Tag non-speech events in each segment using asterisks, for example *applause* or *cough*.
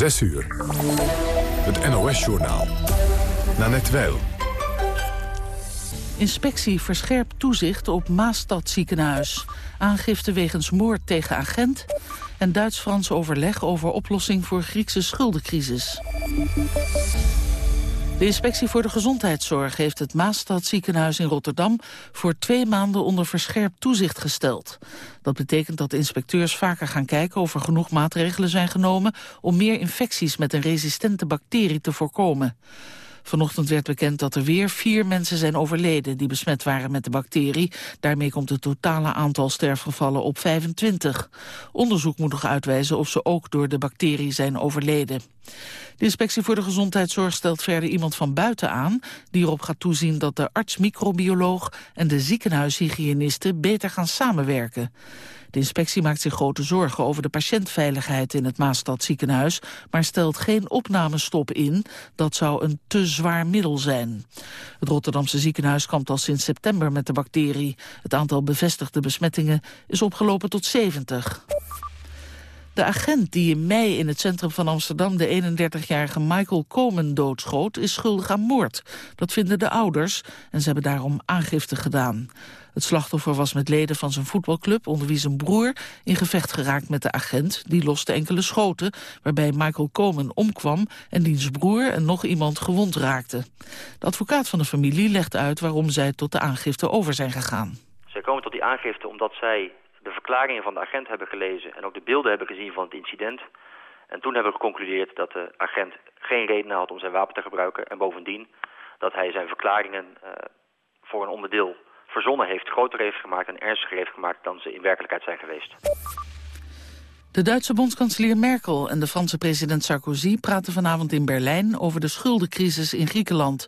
6 uur. Het NOS-journaal. Nanette Weil. Inspectie verscherpt toezicht op Maastad ziekenhuis. Aangifte wegens moord tegen agent. En Duits-Frans overleg over oplossing voor Griekse schuldencrisis. De inspectie voor de gezondheidszorg heeft het Maastad ziekenhuis in Rotterdam voor twee maanden onder verscherpt toezicht gesteld. Dat betekent dat inspecteurs vaker gaan kijken of er genoeg maatregelen zijn genomen om meer infecties met een resistente bacterie te voorkomen. Vanochtend werd bekend dat er weer vier mensen zijn overleden die besmet waren met de bacterie. Daarmee komt het totale aantal sterfgevallen op 25. Onderzoek moet nog uitwijzen of ze ook door de bacterie zijn overleden. De inspectie voor de gezondheidszorg stelt verder iemand van buiten aan... die erop gaat toezien dat de arts-microbioloog en de ziekenhuishygiënisten beter gaan samenwerken. De inspectie maakt zich grote zorgen over de patiëntveiligheid in het Maastad ziekenhuis, maar stelt geen opnamestop in. Dat zou een te zwaar middel zijn. Het Rotterdamse ziekenhuis kampt al sinds september met de bacterie. Het aantal bevestigde besmettingen is opgelopen tot 70. De agent die in mei in het centrum van Amsterdam de 31-jarige Michael Komen doodschoot, is schuldig aan moord. Dat vinden de ouders en ze hebben daarom aangifte gedaan. Het slachtoffer was met leden van zijn voetbalclub, onder wie zijn broer, in gevecht geraakt met de agent. Die loste enkele schoten, waarbij Michael Komen omkwam en diens broer en nog iemand gewond raakte. De advocaat van de familie legt uit waarom zij tot de aangifte over zijn gegaan. Zij komen tot die aangifte omdat zij de verklaringen van de agent hebben gelezen en ook de beelden hebben gezien van het incident. En toen hebben we geconcludeerd dat de agent geen reden had om zijn wapen te gebruiken. En bovendien dat hij zijn verklaringen uh, voor een onderdeel verzonnen heeft, groter heeft gemaakt en ernstiger heeft gemaakt dan ze in werkelijkheid zijn geweest. De Duitse bondskanselier Merkel en de Franse president Sarkozy praten vanavond in Berlijn over de schuldencrisis in Griekenland.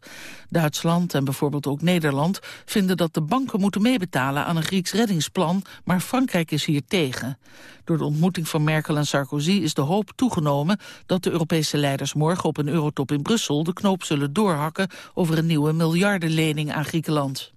Duitsland en bijvoorbeeld ook Nederland vinden dat de banken moeten meebetalen aan een Grieks reddingsplan, maar Frankrijk is hier tegen. Door de ontmoeting van Merkel en Sarkozy is de hoop toegenomen dat de Europese leiders morgen op een eurotop in Brussel de knoop zullen doorhakken over een nieuwe miljardenlening aan Griekenland.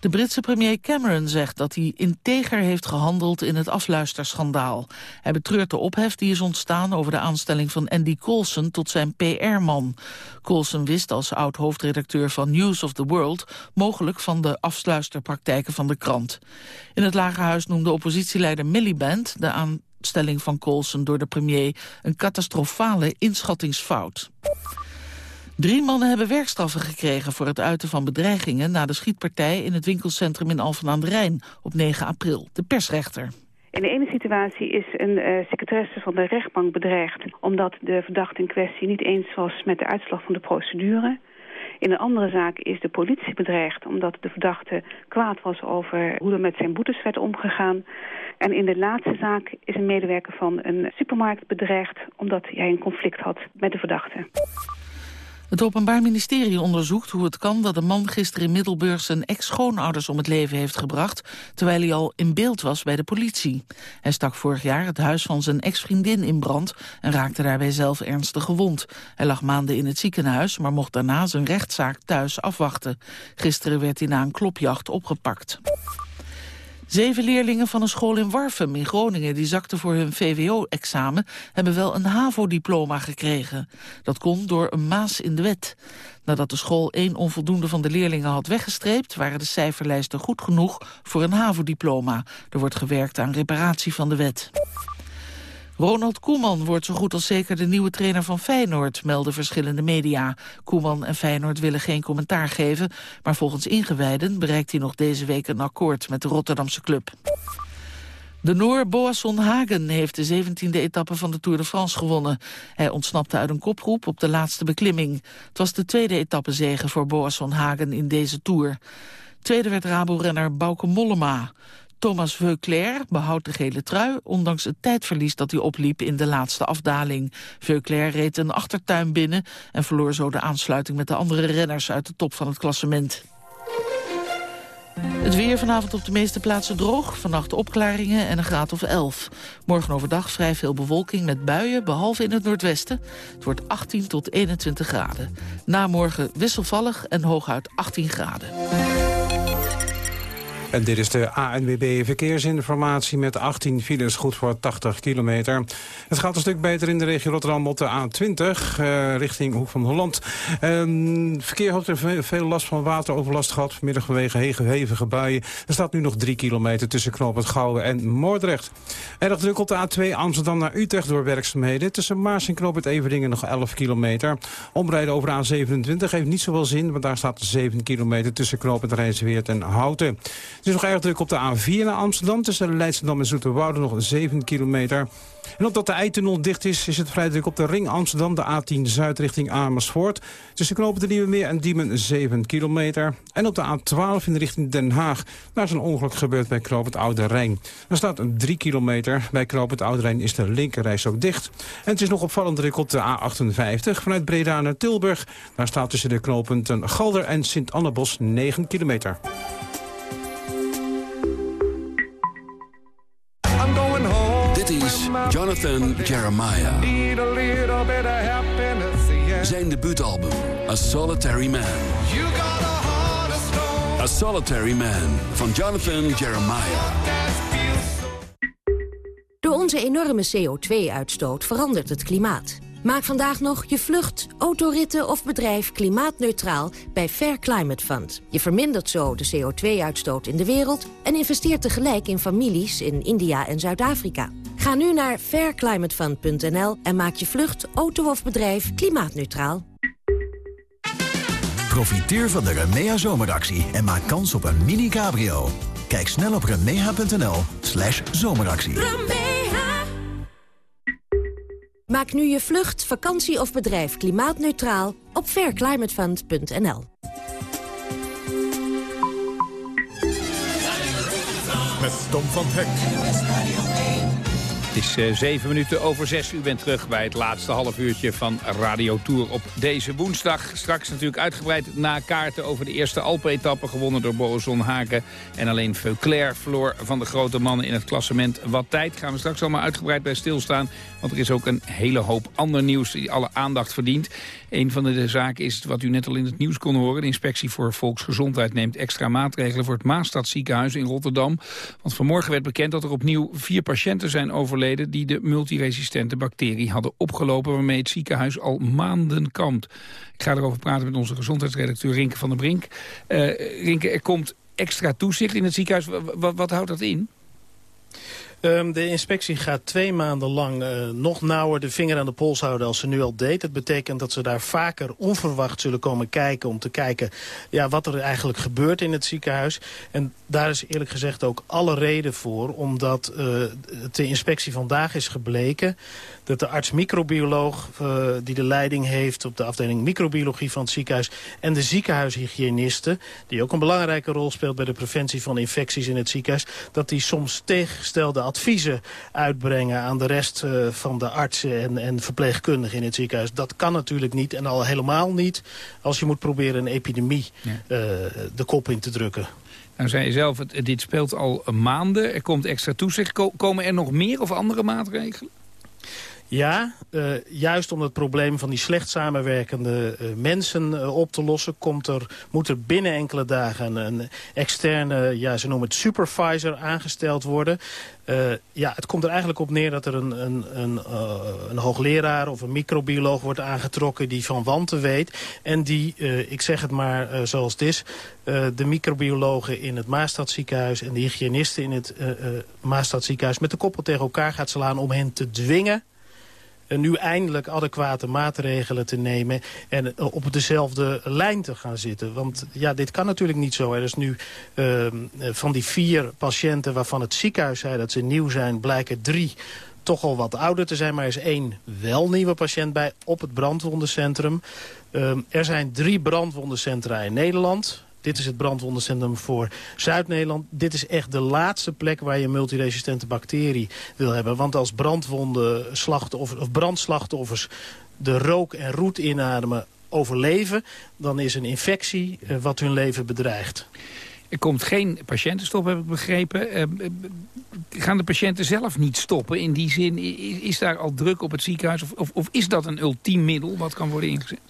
De Britse premier Cameron zegt dat hij integer heeft gehandeld in het afluisterschandaal. Hij betreurt de ophef die is ontstaan over de aanstelling van Andy Coulson tot zijn PR-man. Coulson wist als oud-hoofdredacteur van News of the World mogelijk van de afluisterpraktijken van de krant. In het Lagerhuis noemde oppositieleider Miliband de aanstelling van Coulson door de premier een catastrofale inschattingsfout. Drie mannen hebben werkstraffen gekregen voor het uiten van bedreigingen... na de schietpartij in het winkelcentrum in Alphen aan de Rijn op 9 april. De persrechter. In de ene situatie is een uh, secretaresse van de rechtbank bedreigd... omdat de verdachte in kwestie niet eens was met de uitslag van de procedure. In een andere zaak is de politie bedreigd... omdat de verdachte kwaad was over hoe er met zijn boetes werd omgegaan. En in de laatste zaak is een medewerker van een supermarkt bedreigd... omdat hij een conflict had met de verdachte. Het Openbaar Ministerie onderzoekt hoe het kan dat een man gisteren in Middelburg zijn ex-schoonouders om het leven heeft gebracht, terwijl hij al in beeld was bij de politie. Hij stak vorig jaar het huis van zijn ex-vriendin in brand en raakte daarbij zelf ernstig gewond. Hij lag maanden in het ziekenhuis, maar mocht daarna zijn rechtszaak thuis afwachten. Gisteren werd hij na een klopjacht opgepakt. Zeven leerlingen van een school in Warfum in Groningen... die zakten voor hun VWO-examen... hebben wel een HAVO-diploma gekregen. Dat kon door een maas in de wet. Nadat de school één onvoldoende van de leerlingen had weggestreept... waren de cijferlijsten goed genoeg voor een HAVO-diploma. Er wordt gewerkt aan reparatie van de wet. Ronald Koeman wordt zo goed als zeker de nieuwe trainer van Feyenoord, melden verschillende media. Koeman en Feyenoord willen geen commentaar geven, maar volgens ingewijden bereikt hij nog deze week een akkoord met de Rotterdamse club. De Noor Boasson Hagen heeft de 17e etappe van de Tour de France gewonnen. Hij ontsnapte uit een kopgroep op de laatste beklimming. Het was de tweede etappezege voor Boasson Hagen in deze Tour. Tweede werd Rabo-renner Bauke Mollema. Thomas Veuclair behoudt de gele trui, ondanks het tijdverlies dat hij opliep in de laatste afdaling. Veuclair reed een achtertuin binnen en verloor zo de aansluiting met de andere renners uit de top van het klassement. Het weer vanavond op de meeste plaatsen droog. Vannacht opklaringen en een graad of 11. Morgen overdag vrij veel bewolking met buien, behalve in het noordwesten. Het wordt 18 tot 21 graden. Na morgen wisselvallig en hooguit 18 graden. En dit is de ANWB Verkeersinformatie met 18 files, goed voor 80 kilometer. Het gaat een stuk beter in de regio Rotterdam op de A20, uh, richting Hoek van Holland. Um, verkeer had er veel last van wateroverlast gehad, vanmiddag vanwege hevige buien. Er staat nu nog 3 kilometer tussen Knoop het Gouwen en Moordrecht. Erg druk op de A2 Amsterdam naar Utrecht door werkzaamheden. Tussen Maars en Knoop het Everdingen nog 11 kilometer. Omrijden over A27 heeft niet zoveel zin, want daar staat 7 kilometer tussen Knoop Rijnsweert en Houten. Is nog erg druk op de A4 naar Amsterdam. Tussen Leidschendam en Zoeterwoude nog 7 kilometer. En omdat de Eitunnel dicht is, is het vrij druk op de ring Amsterdam. De A10 Zuid richting Amersfoort. Tussen knopen de Nieuwe Meer en Diemen 7 kilometer. En op de A12 in de richting Den Haag. Daar is een ongeluk gebeurd bij Knoop het Oude Rijn. Er staat 3 kilometer. Bij Knoop het Oude Rijn is de linkerreis ook dicht. En het is nog opvallend druk op de A58 vanuit Breda naar Tilburg. Daar staat tussen de knooppunten Galder en Sint-Annebos 9 kilometer. Jonathan Jeremiah. Zijn debuutalbum, A Solitary Man. A Solitary Man van Jonathan Jeremiah. Door onze enorme CO2-uitstoot verandert het klimaat. Maak vandaag nog je vlucht, autoritten of bedrijf klimaatneutraal bij Fair Climate Fund. Je vermindert zo de CO2-uitstoot in de wereld... en investeert tegelijk in families in India en Zuid-Afrika. Ga nu naar fairclimatefund.nl en maak je vlucht, auto of bedrijf klimaatneutraal. Profiteer van de Remea zomeractie en maak kans op een mini-cabrio. Kijk snel op remea.nl slash zomeractie. Maak nu je vlucht, vakantie of bedrijf klimaatneutraal op fairclimatefund.nl. Met Tom van Hek. Het is uh, zeven minuten over zes. U bent terug bij het laatste half uurtje van Radio Tour op deze woensdag. Straks natuurlijk uitgebreid na kaarten over de eerste Alpe-etappe... gewonnen door Borisson Haken. En alleen Veuclair verloor van de grote mannen in het klassement. Wat tijd gaan we straks allemaal uitgebreid bij stilstaan. Want er is ook een hele hoop ander nieuws die alle aandacht verdient. Een van de zaken is wat u net al in het nieuws kon horen. De Inspectie voor Volksgezondheid neemt extra maatregelen voor het Maastadziekenhuis in Rotterdam. Want vanmorgen werd bekend dat er opnieuw vier patiënten zijn overleden die de multiresistente bacterie hadden opgelopen waarmee het ziekenhuis al maanden kampt. Ik ga erover praten met onze gezondheidsredacteur Rinke van der Brink. Uh, Rinke, er komt extra toezicht in het ziekenhuis. wat houdt dat in? Um, de inspectie gaat twee maanden lang uh, nog nauwer de vinger aan de pols houden als ze nu al deed. Dat betekent dat ze daar vaker onverwacht zullen komen kijken om te kijken ja, wat er eigenlijk gebeurt in het ziekenhuis. En daar is eerlijk gezegd ook alle reden voor, omdat uh, de inspectie vandaag is gebleken dat de arts-microbioloog uh, die de leiding heeft op de afdeling microbiologie van het ziekenhuis en de ziekenhuishygiëniste, die ook een belangrijke rol speelt bij de preventie van infecties in het ziekenhuis, dat die soms tegengestelde adviezen uitbrengen aan de rest uh, van de artsen en, en verpleegkundigen in het ziekenhuis. Dat kan natuurlijk niet en al helemaal niet als je moet proberen een epidemie ja. uh, de kop in te drukken. Nou zei je zelf, het, dit speelt al maanden. Er komt extra toezicht. Komen er nog meer of andere maatregelen? Ja, uh, juist om het probleem van die slecht samenwerkende uh, mensen uh, op te lossen... Komt er, moet er binnen enkele dagen een externe, ja, ze noemen het supervisor, aangesteld worden. ja, het komt er eigenlijk op neer dat er een, een, een, een hoogleraar of een microbioloog wordt aangetrokken... die van wanten weet en die, ik zeg het maar zoals het is... de microbiologen in het Maastadziekenhuis en de hygiënisten in het Maastadziekenhuis... met de koppel tegen elkaar gaat slaan om hen te dwingen nu eindelijk adequate maatregelen te nemen... en eh, op dezelfde lijn te gaan zitten. Want ja, dit kan natuurlijk niet zo. Er is nu uh, van die vier patiënten waarvan het ziekenhuis zei dat ze nieuw zijn... blijken drie toch al wat ouder te zijn, maar er is één wel nieuwe patiënt bij op het brandwondencentrum. Uh, er zijn drie brandwondencentra in Nederland. Dit is het brandwondencentrum voor Zuid-Nederland. Dit is echt de laatste plek waar je multiresistente bacterie wil hebben. Want als brandwondenslachtoffers of brandslachtoffers de rook en roet inademen overleven... dan is een infectie uh, wat hun leven bedreigt. Er komt geen patiëntenstop, heb ik begrepen. Uh, gaan de patiënten zelf niet stoppen? In die zin, is, is daar al druk op het ziekenhuis? Of, of, of, is dat een ultiem middel wat kan worden ingezet?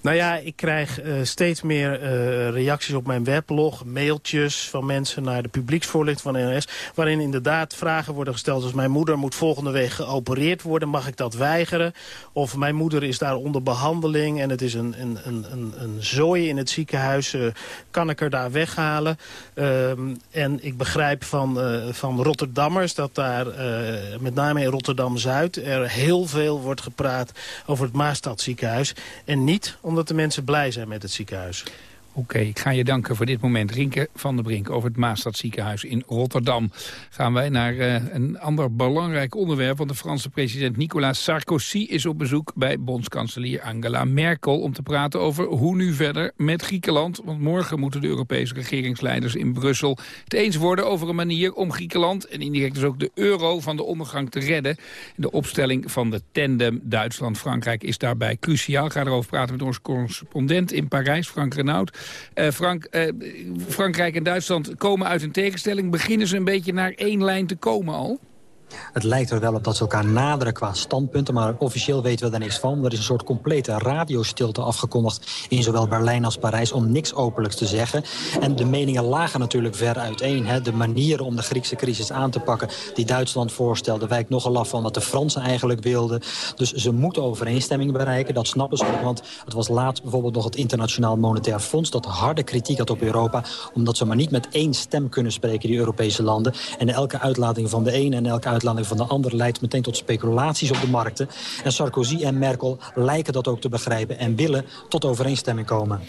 Nou ja, ik krijg uh, steeds meer uh, reacties op mijn weblog, mailtjes van mensen naar de publieksvoorlichting van NRS, waarin inderdaad vragen worden gesteld als mijn moeder moet volgende week geopereerd worden, mag ik dat weigeren? Of mijn moeder is daar onder behandeling en het is een, een, een, een, een zooi in het ziekenhuis, uh, kan ik er daar weghalen? Ehm, en ik begrijp van, van Rotterdammers dat daar, met name in Rotterdam-Zuid, er heel veel wordt gepraat over het Maastadziekenhuis en niet omdat de mensen blij zijn met het ziekenhuis. Oké, ik ga je danken voor dit moment. Rinke van der Brink over het Maastadziekenhuis in Rotterdam. Gaan wij naar uh, een ander belangrijk onderwerp. Want de Franse president Nicolas Sarkozy is op bezoek bij bondskanselier Angela Merkel... om te praten over hoe nu verder met Griekenland. Want morgen moeten de Europese regeringsleiders in Brussel... het eens worden over een manier om Griekenland... en indirect dus ook de euro van de ondergang te redden. De opstelling van de tandem Duitsland-Frankrijk is daarbij cruciaal. Ga erover praten met onze correspondent in Parijs, Frank Renaud. Uh, Frank, uh, Frankrijk en Duitsland komen uit een tegenstelling. Beginnen ze een beetje naar één lijn te komen al? Het lijkt er wel op dat ze elkaar naderen qua standpunten... maar officieel weten we daar niks van. Er is een soort complete radiostilte afgekondigd... in zowel Berlijn als Parijs om niks openlijks te zeggen. En de meningen lagen natuurlijk ver uiteen. Hè. De manieren om de Griekse crisis aan te pakken... die Duitsland voorstelde, wijkt nogal af van wat de Fransen eigenlijk wilden. Dus ze moeten overeenstemming bereiken, dat snappen ze ook. Want het was laatst bijvoorbeeld nog het Internationaal Monetair Fonds... dat harde kritiek had op Europa... omdat ze maar niet met één stem kunnen spreken, die Europese landen. En elke uitlating van de een en elke van de ander leidt meteen tot speculaties op de markten. En Sarkozy en Merkel lijken dat ook te begrijpen en willen tot overeenstemming komen.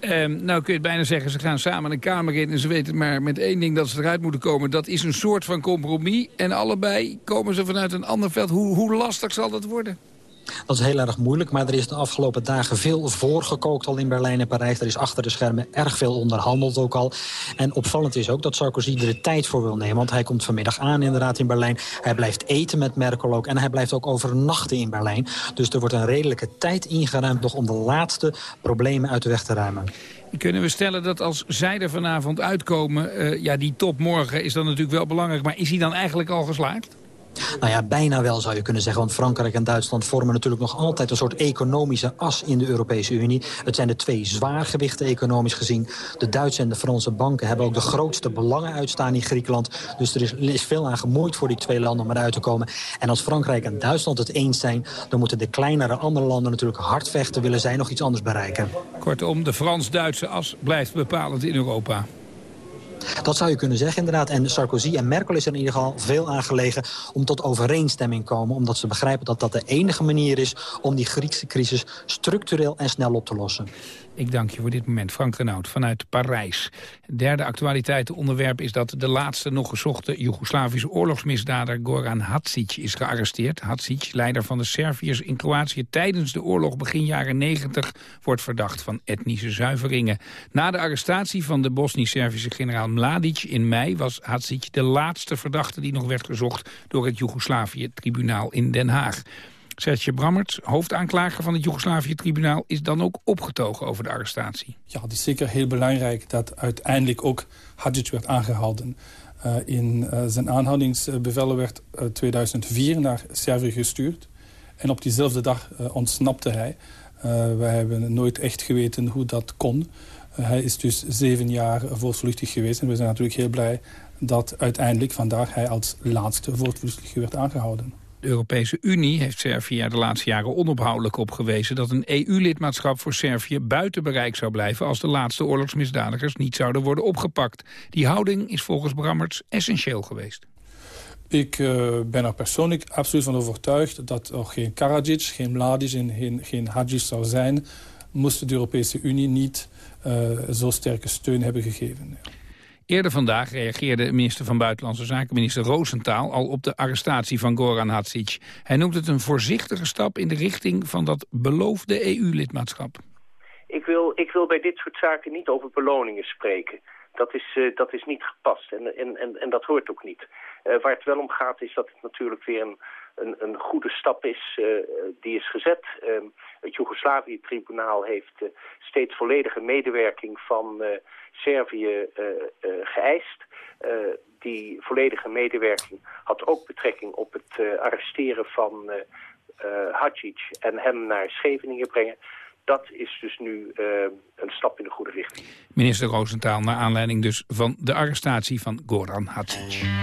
Um, nou kun je bijna zeggen, ze gaan samen een kamer in... en ze weten maar met één ding dat ze eruit moeten komen. Dat is een soort van compromis. En allebei komen ze vanuit een ander veld. Hoe, hoe lastig zal dat worden? Dat is heel erg moeilijk, maar er is de afgelopen dagen veel voorgekookt al in Berlijn en Parijs. Er is achter de schermen erg veel onderhandeld ook al. En opvallend is ook dat Sarkozy er de tijd voor wil nemen. Want hij komt vanmiddag aan inderdaad in Berlijn. Hij blijft eten met Merkel ook. En hij blijft ook overnachten in Berlijn. Dus er wordt een redelijke tijd ingeruimd nog om de laatste problemen uit de weg te ruimen. Kunnen we stellen dat als zij er vanavond uitkomen... Uh, ja, die top morgen is dan natuurlijk wel belangrijk... maar is hij dan eigenlijk al geslaagd? Nou ja, bijna wel zou je kunnen zeggen. Want Frankrijk en Duitsland vormen natuurlijk nog altijd een soort economische as in de Europese Unie. Het zijn de twee zwaargewichten economisch gezien. De Duitse en de Franse banken hebben ook de grootste belangen uitstaan in Griekenland. Dus er is, is veel aan gemoeid voor die twee landen om eruit te komen. En als Frankrijk en Duitsland het eens zijn... dan moeten de kleinere andere landen natuurlijk hard vechten... willen zij nog iets anders bereiken. Kortom, de Frans-Duitse as blijft bepalend in Europa. Dat zou je kunnen zeggen inderdaad. En Sarkozy en Merkel is er in ieder geval veel aangelegen om tot overeenstemming te komen. Omdat ze begrijpen dat dat de enige manier is om die Griekse crisis structureel en snel op te lossen. Ik dank je voor dit moment, Frank Renaud, vanuit Parijs. Derde actualiteitenonderwerp is dat de laatste nog gezochte Joegoslavische oorlogsmisdader Goran Hadžić is gearresteerd. Hadžić, leider van de Serviërs in Kroatië tijdens de oorlog begin jaren 90, wordt verdacht van etnische zuiveringen. Na de arrestatie van de Bosnisch-Servische generaal Mladic in mei was Hadžić de laatste verdachte die nog werd gezocht door het Joegoslavië-tribunaal in Den Haag. Sertje Brammert, hoofdaanklager van het Joegoslavië-tribunaal... is dan ook opgetogen over de arrestatie. Ja, het is zeker heel belangrijk dat uiteindelijk ook Hadjic werd aangehouden. Uh, in uh, zijn aanhoudingsbevel werd uh, eh, 2004 naar Servië gestuurd. En op diezelfde dag ontsnapte hij. wij hebben nooit echt geweten hoe dat kon. hij is dus zeven jaar voortvluchtig geweest. En we zijn natuurlijk heel blij dat uiteindelijk vandaag hij als laatste voortvluchtige werd aangehouden. De Europese Unie heeft Servië de laatste jaren onophoudelijk op gewezen... dat een EU-lidmaatschap voor Servië buiten bereik zou blijven... als de laatste oorlogsmisdadigers niet zouden worden opgepakt. Die houding is volgens Brammerts essentieel geweest. Ik uh, ben er persoonlijk absoluut van overtuigd... dat er geen Karadzic, geen Mladic en geen, geen zou zijn... moest de Europese Unie niet uh, zo sterke steun hebben gegeven. Eerder vandaag reageerde minister van Buitenlandse Zaken, minister Roosentaal, al op de arrestatie van Goran Hadžić. Hij noemt het een voorzichtige stap in de richting van dat beloofde EU-lidmaatschap. Ik wil, ik wil bij dit soort zaken niet over beloningen spreken. Dat is, uh, dat is niet gepast en, en, en, en dat hoort ook niet. Uh, waar het wel om gaat is dat het natuurlijk weer een, een, een goede stap is uh, die is gezet. Het Joegoslavië-tribunaal heeft uh, steeds volledige medewerking van Servië geëist. die volledige medewerking had ook betrekking op het arresteren van Hadjic en hem naar Scheveningen brengen. dat is dus nu een stap in de goede richting. Minister Roosentaal naar aanleiding dus van de arrestatie van Goran Hadžić.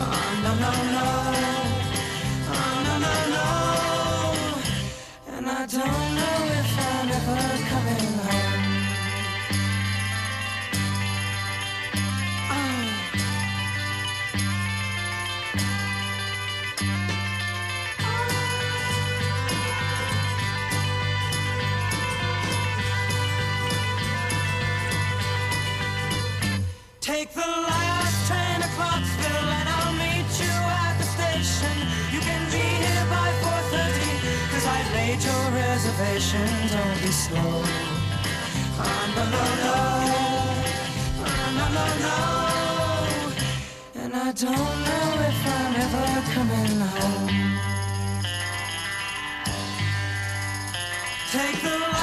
Oh, no, no, no. Oh, no, no, no. And I don't know if I'm ever home. Take the last reservation. Don't be slow. Oh, no, no, no. Oh, no, no, no. And I don't know if I'm ever coming home. Take the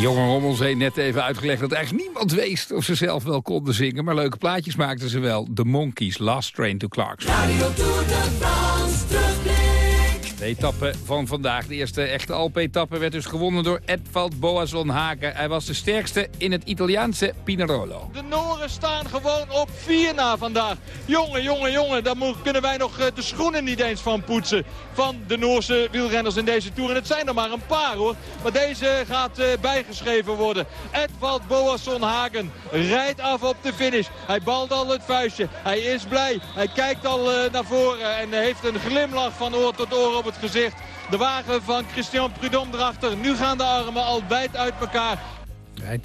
Jonge Rommels heeft net even uitgelegd dat eigenlijk niemand wist of ze zelf wel konden zingen. Maar leuke plaatjes maakten ze wel. The Monkeys, Last Train to Clarksville. Etappe van vandaag, de eerste echte Alpe-etappe, werd dus gewonnen door Edvald Boasson Haken. Hij was de sterkste in het Italiaanse Pinerolo. De Noren staan gewoon op vier na vandaag. Jongen, jongen, jongen, daar kunnen wij nog eh, de schoenen niet eens van poetsen. Van de Noorse wielrenners in deze Tour. En het zijn er maar een paar hoor. Maar deze gaat eh, bijgeschreven worden. Edvald Boasson Hagen rijdt af op de finish. Hij balt al het vuistje. Hij is blij. Hij kijkt al eh, naar voren en heeft een glimlach van oor tot oor op het gezicht. De wagen van Christian Prudhomme erachter. Nu gaan de armen al wijd uit elkaar.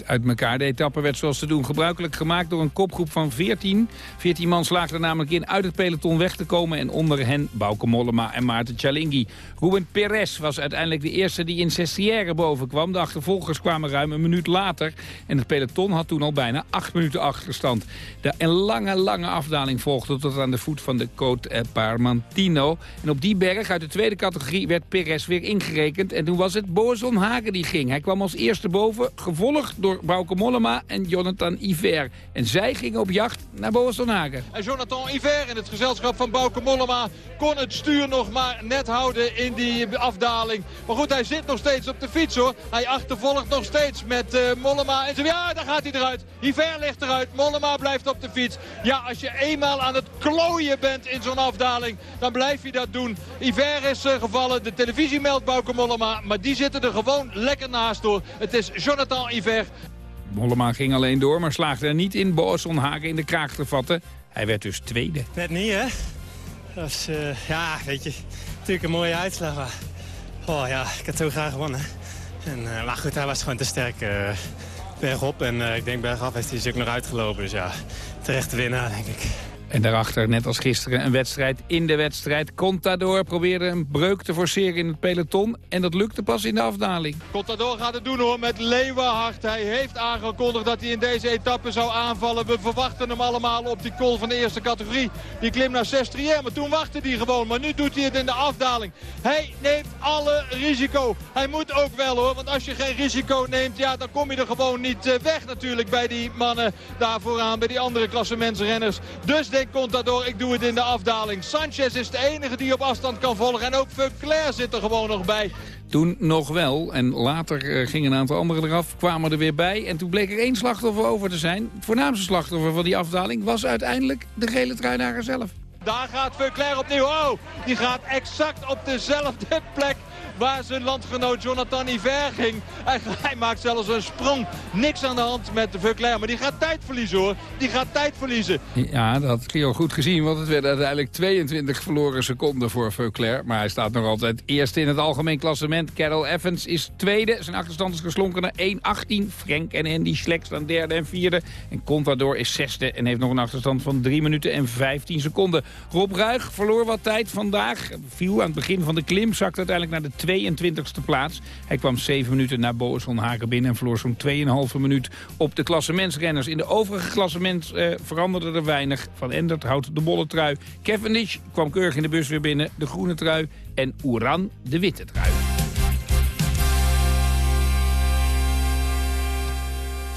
Uit elkaar. De etappe werd zoals te doen gebruikelijk gemaakt door een kopgroep van 14. 14 man slaagden namelijk in uit het peloton weg te komen. En onder hen Bauke Mollema en Maarten Cialinghi. Ruben Perez was uiteindelijk de eerste die in Sestière boven kwam. De achtervolgers kwamen ruim een minuut later. En het peloton had toen al bijna acht minuten achterstand. De, een lange, lange afdaling volgde tot aan de voet van de Côte eh, Parmantino. En op die berg uit de tweede categorie werd Perez weer ingerekend. En toen was het Boazon Hagen die ging. Hij kwam als eerste boven, gevolgd door Bauke Mollema en Jonathan Iver. En zij gingen op jacht naar Hagen. En Jonathan Iver in het gezelschap van Bauke Mollema kon het stuur nog maar net houden in die afdaling. Maar goed, hij zit nog steeds op de fiets hoor. Hij achtervolgt nog steeds met eh, Mollema. En zo, ja, daar gaat hij eruit. Iver ligt eruit. Mollema blijft op de fiets. Ja, als je eenmaal aan het klooien bent in zo'n afdaling, dan blijf je dat doen. Iver is eh, gevallen. De televisie meldt Bauke Mollema. Maar die zitten er gewoon lekker naast door. Het is Jonathan Iver. Mollema ging alleen door, maar slaagde er niet in Boazon Hagen in de kraag te vatten. Hij werd dus tweede. Net niet, hè? Dat is, eh, ja, weet je, natuurlijk een mooie uitslag. Oh ja, ik had zo graag gewonnen. En, eh, maar goed, hij was gewoon te sterk eh, bergop. En ik denk bergaf heeft hij dus ook nog uitgelopen. Dus ja, terecht winnaar, denk ik. En daarachter, net als gisteren, een wedstrijd in de wedstrijd. Contador probeerde een breuk te forceren in het peloton. En dat lukte pas in de afdaling. Contador gaat het doen hoor met Leeuwenhard. Hij heeft aangekondigd dat hij in deze etappe zou aanvallen. We verwachten hem allemaal op die call van de eerste categorie. Die klim naar Sestriere, maar toen wachtte hij gewoon. Maar nu doet hij het in de afdaling. Hij neemt alle risico. Hij moet ook wel hoor, want als je geen risico neemt... ja, dan kom je er gewoon niet eh, weg natuurlijk bij die mannen daar vooraan. Bij die andere klassementsrenners. Dus Contador, ik doe het in de afdaling. Sanchez is de enige die op afstand kan volgen. En ook Vuclair zit er gewoon nog bij. Toen nog wel. En later eh, gingen een aantal anderen eraf, kwamen er weer bij. En toen bleek er één slachtoffer over te zijn. Het voornaamste slachtoffer van die afdaling was uiteindelijk de gele truinager zelf. Daar gaat Vuclair opnieuw. Oh, die gaat exact op dezelfde plek waar zijn landgenoot Jonathan Iver ging. Hij, maakt zelfs een sprong. Niks aan de hand met de Vuclair. Maar die gaat tijd verliezen hoor. Die gaat tijd verliezen. Ja, dat had Gio goed gezien. Want het werden uiteindelijk 22 verloren seconden voor Vuclair. Maar hij staat nog altijd eerst in het algemeen klassement. Carol Evans is tweede. Zijn achterstand is geslonken naar 1.18. Frank en Andy Schleck staan derde en vierde. En Contador is zesde en heeft nog een achterstand van 3 minuten en 15 seconden. Rob Ruig verloor wat tijd vandaag. Viel aan het begin van de klim. Zakte uiteindelijk naar de 22e plaats. Hij kwam 7 minuten na Boasson Haken binnen en verloor zo'n 2,5 minuut op de klassementsrenners. In de overige klassement eh, veranderde er weinig. Van Endert houdt de bolle trui. Cavendish kwam keurig in de bus weer binnen, de groene trui. En Oeran de witte trui.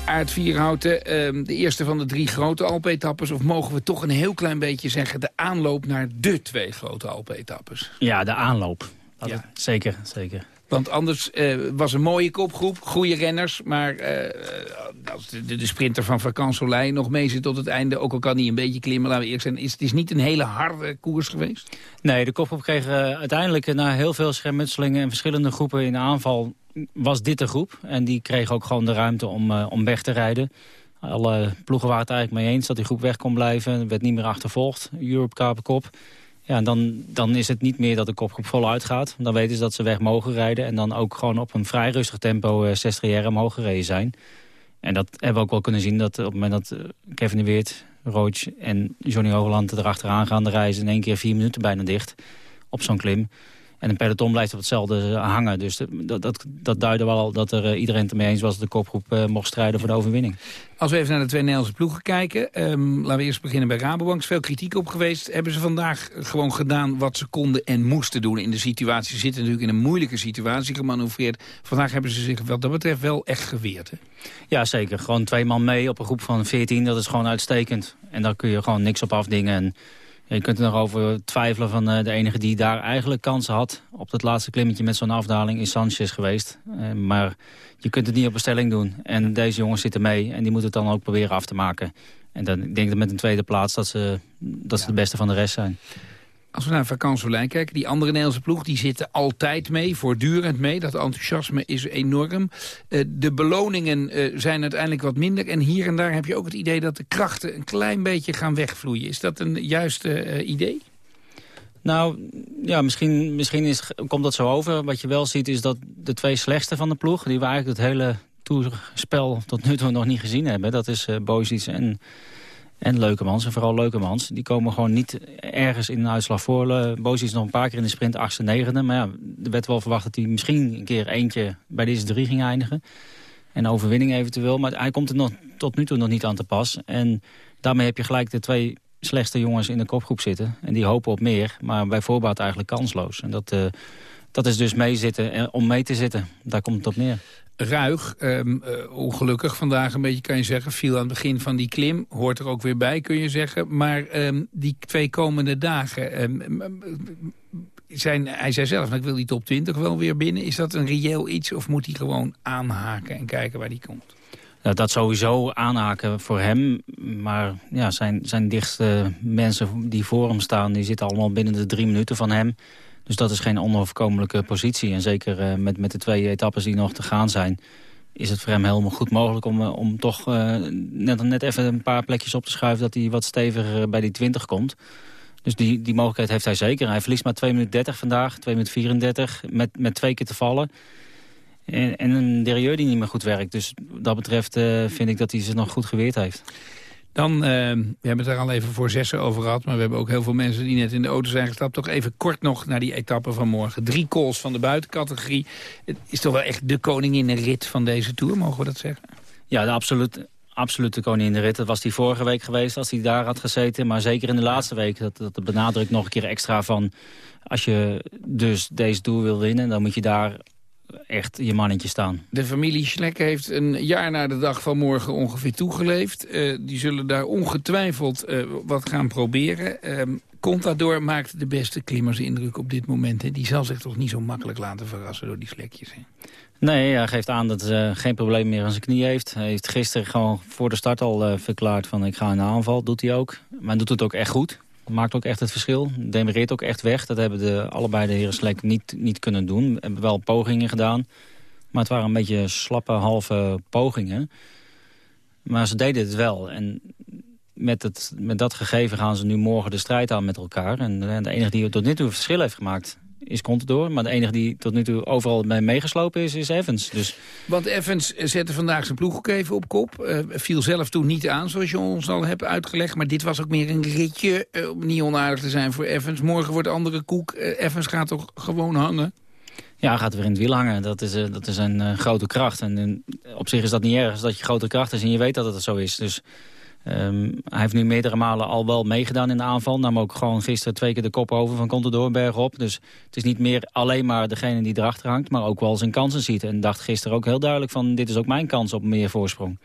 Aard Vierhouten, ehm, de eerste van de drie grote Alpe-etappes... of mogen we toch een heel klein beetje zeggen... de aanloop naar de twee grote Alpe-etappes? Ja, de aanloop. Ja. Zeker, zeker. Want anders uh, was een mooie kopgroep, goede renners. Maar uh, als de, de, sprinter van Vacansoleil nog mee zit tot het einde... ook al kan hij een beetje klimmen, laten we eerlijk zijn... Is, het is niet een hele harde koers geweest? Nee, de kopgroep kreeg uh, uiteindelijk na heel veel schermutselingen... en verschillende groepen in de aanval was dit de groep. En die kreeg ook gewoon de ruimte om, om weg te rijden. Alle ploegen waren het eigenlijk mee eens dat die groep weg kon blijven. werd niet meer achtervolgd, Europe Cup kop. Ja, dan, dan is het niet meer dat de kopgroep voluit gaat. Dan weten ze dat ze weg mogen rijden. En dan ook gewoon op een vrij rustig tempo uh, 60 jaar omhoog gereden zijn. En dat hebben we ook wel kunnen zien. Dat op het moment dat uh, Kevin de Weert, Roach en Johnny Hogeland erachteraan gaan... de reizen in één keer vier minuten bijna dicht op zo'n klim. En een peloton blijft op hetzelfde hangen. Dus dat, dat, dat duidde wel dat er uh, iedereen het ermee eens was... dat de kopgroep uh, mocht strijden voor de overwinning. Als we even naar de twee Nederlandse ploegen kijken... Um, laten we eerst beginnen bij Rabobank. is veel kritiek op geweest. Hebben ze vandaag gewoon gedaan wat ze konden en moesten doen in de situatie? Ze zitten natuurlijk in een moeilijke situatie gemanoeuvreerd. Vandaag hebben ze zich wat dat betreft wel echt geweerd. Hè? Ja, zeker. Gewoon twee man mee op een groep van 14. Dat is gewoon uitstekend. En daar kun je gewoon niks op afdingen. En je kunt er nog over twijfelen van uh, de enige die daar eigenlijk kansen had... op dat laatste klimmetje met zo'n afdaling is Sanchez geweest. Uh, maar je kunt het niet op bestelling doen. En deze jongens zitten mee en die moeten het dan ook proberen af te maken. En dan, ik denk dat met een tweede plaats dat ze, dat ze ja. de beste van de rest zijn. Als we naar Vakansolijn kijken, die andere Nederlandse ploeg... die zitten altijd mee, voortdurend mee. Dat enthousiasme is enorm. Uh, de beloningen uh, zijn uiteindelijk wat minder. En hier en daar heb je ook het idee dat de krachten... een klein beetje gaan wegvloeien. Is dat een juiste uh, idee? Nou, ja, misschien, misschien is, komt dat zo over. Wat je wel ziet is dat de twee slechtste van de ploeg... die we eigenlijk het hele toerspel tot nu toe nog niet gezien hebben... dat is uh, en en Leukemans, en vooral Leukemans. Die komen gewoon niet ergens in een uitslag voor. Boos is nog een paar keer in de sprint, achtste, negende. Maar ja, er werd wel verwacht dat hij misschien een keer eentje bij deze drie ging eindigen. En overwinning eventueel. Maar hij komt er nog, tot nu toe nog niet aan te pas. En daarmee heb je gelijk de twee slechtste jongens in de kopgroep zitten. En die hopen op meer, maar bij voorbaat eigenlijk kansloos. En dat, uh, dat is dus meezitten, om mee te zitten. Daar komt het op neer. Ruig, um, uh, ongelukkig vandaag een beetje kan je zeggen... viel aan het begin van die klim, hoort er ook weer bij kun je zeggen. Maar um, die twee komende dagen... Um, zijn, hij zei zelf, nou, ik wil die top 20 wel weer binnen. Is dat een reëel iets of moet hij gewoon aanhaken en kijken waar die komt? Dat sowieso aanhaken voor hem. Maar ja, zijn, zijn dichtste mensen die voor hem staan... die zitten allemaal binnen de drie minuten van hem... Dus dat is geen onoverkomelijke positie. En zeker uh, met, met de twee etappes die nog te gaan zijn... is het voor hem helemaal goed mogelijk om, uh, om toch uh, net, net even een paar plekjes op te schuiven... dat hij wat steviger bij die 20 komt. Dus die, die mogelijkheid heeft hij zeker. Hij verliest maar 2 minuten 30 vandaag, 2 minuten 34... met, met twee keer te vallen. En, en een derieur die niet meer goed werkt. Dus wat dat betreft vind ik dat hij zich nog goed geweerd heeft. Dan, uh, we hebben het er al even voor zessen over gehad... maar we hebben ook heel veel mensen die net in de auto zijn gestapt. Toch even kort nog naar die etappe van morgen. Drie calls van de buitencategorie. Het is toch wel echt de koningin rit van deze Tour, mogen we dat zeggen? Ja, de absoluut, absolute koningin de rit. Dat was die vorige week geweest als hij daar had gezeten. Maar zeker in de laatste week, dat, dat benadrukt nog een keer extra van... als je dus deze Tour wil winnen, dan moet je daar echt je mannetje staan. De familie Schlek heeft een jaar na de dag van morgen ongeveer toegeleefd. Uh, die zullen daar ongetwijfeld uh, wat gaan proberen. Uh, Contador maakt de beste klimmers indruk op dit moment. Hè? Die zal zich toch niet zo makkelijk laten verrassen door die Schlekjes. Hè? Nee, hij geeft aan dat hij geen probleem meer aan zijn knie heeft. Hij heeft gisteren gewoon voor de start al verklaard van ik ga in de aanval. Doet hij ook. Maar doet het ook echt goed maakt ook echt het verschil. Demereert ook echt weg. Dat hebben de, allebei de heren Slek niet, niet kunnen doen. We hebben wel pogingen gedaan. Maar het waren een beetje slappe, halve pogingen. Maar ze deden het wel. En met, het, met dat gegeven gaan ze nu morgen de strijd aan met elkaar. En de enige die tot nu toe verschil heeft gemaakt is Contador. Maar de enige die tot nu toe overal mee meegeslopen is, is Evans. Dus... Want Evans zette vandaag zijn ploeg ook even op kop. Uh, viel zelf toen niet aan, zoals je ons al hebt uitgelegd. Maar dit was ook meer een ritje, uh, om niet onaardig te zijn voor Evans. Morgen wordt andere koek. Uh, Evans gaat toch gewoon hangen? Ja, gaat weer in het wiel hangen. Dat is, dat is een grote kracht. En op zich is dat niet erg, dat je grote kracht is en je weet dat het zo is. Dus Um, hij heeft nu meerdere malen al wel meegedaan in de aanval. Nam ook gewoon gisteren twee keer de kop over van Contador op. Dus het is niet meer alleen maar degene die erachter hangt... maar ook wel zijn kansen ziet. En dacht gisteren ook heel duidelijk van... dit is ook mijn kans op meer voorsprong.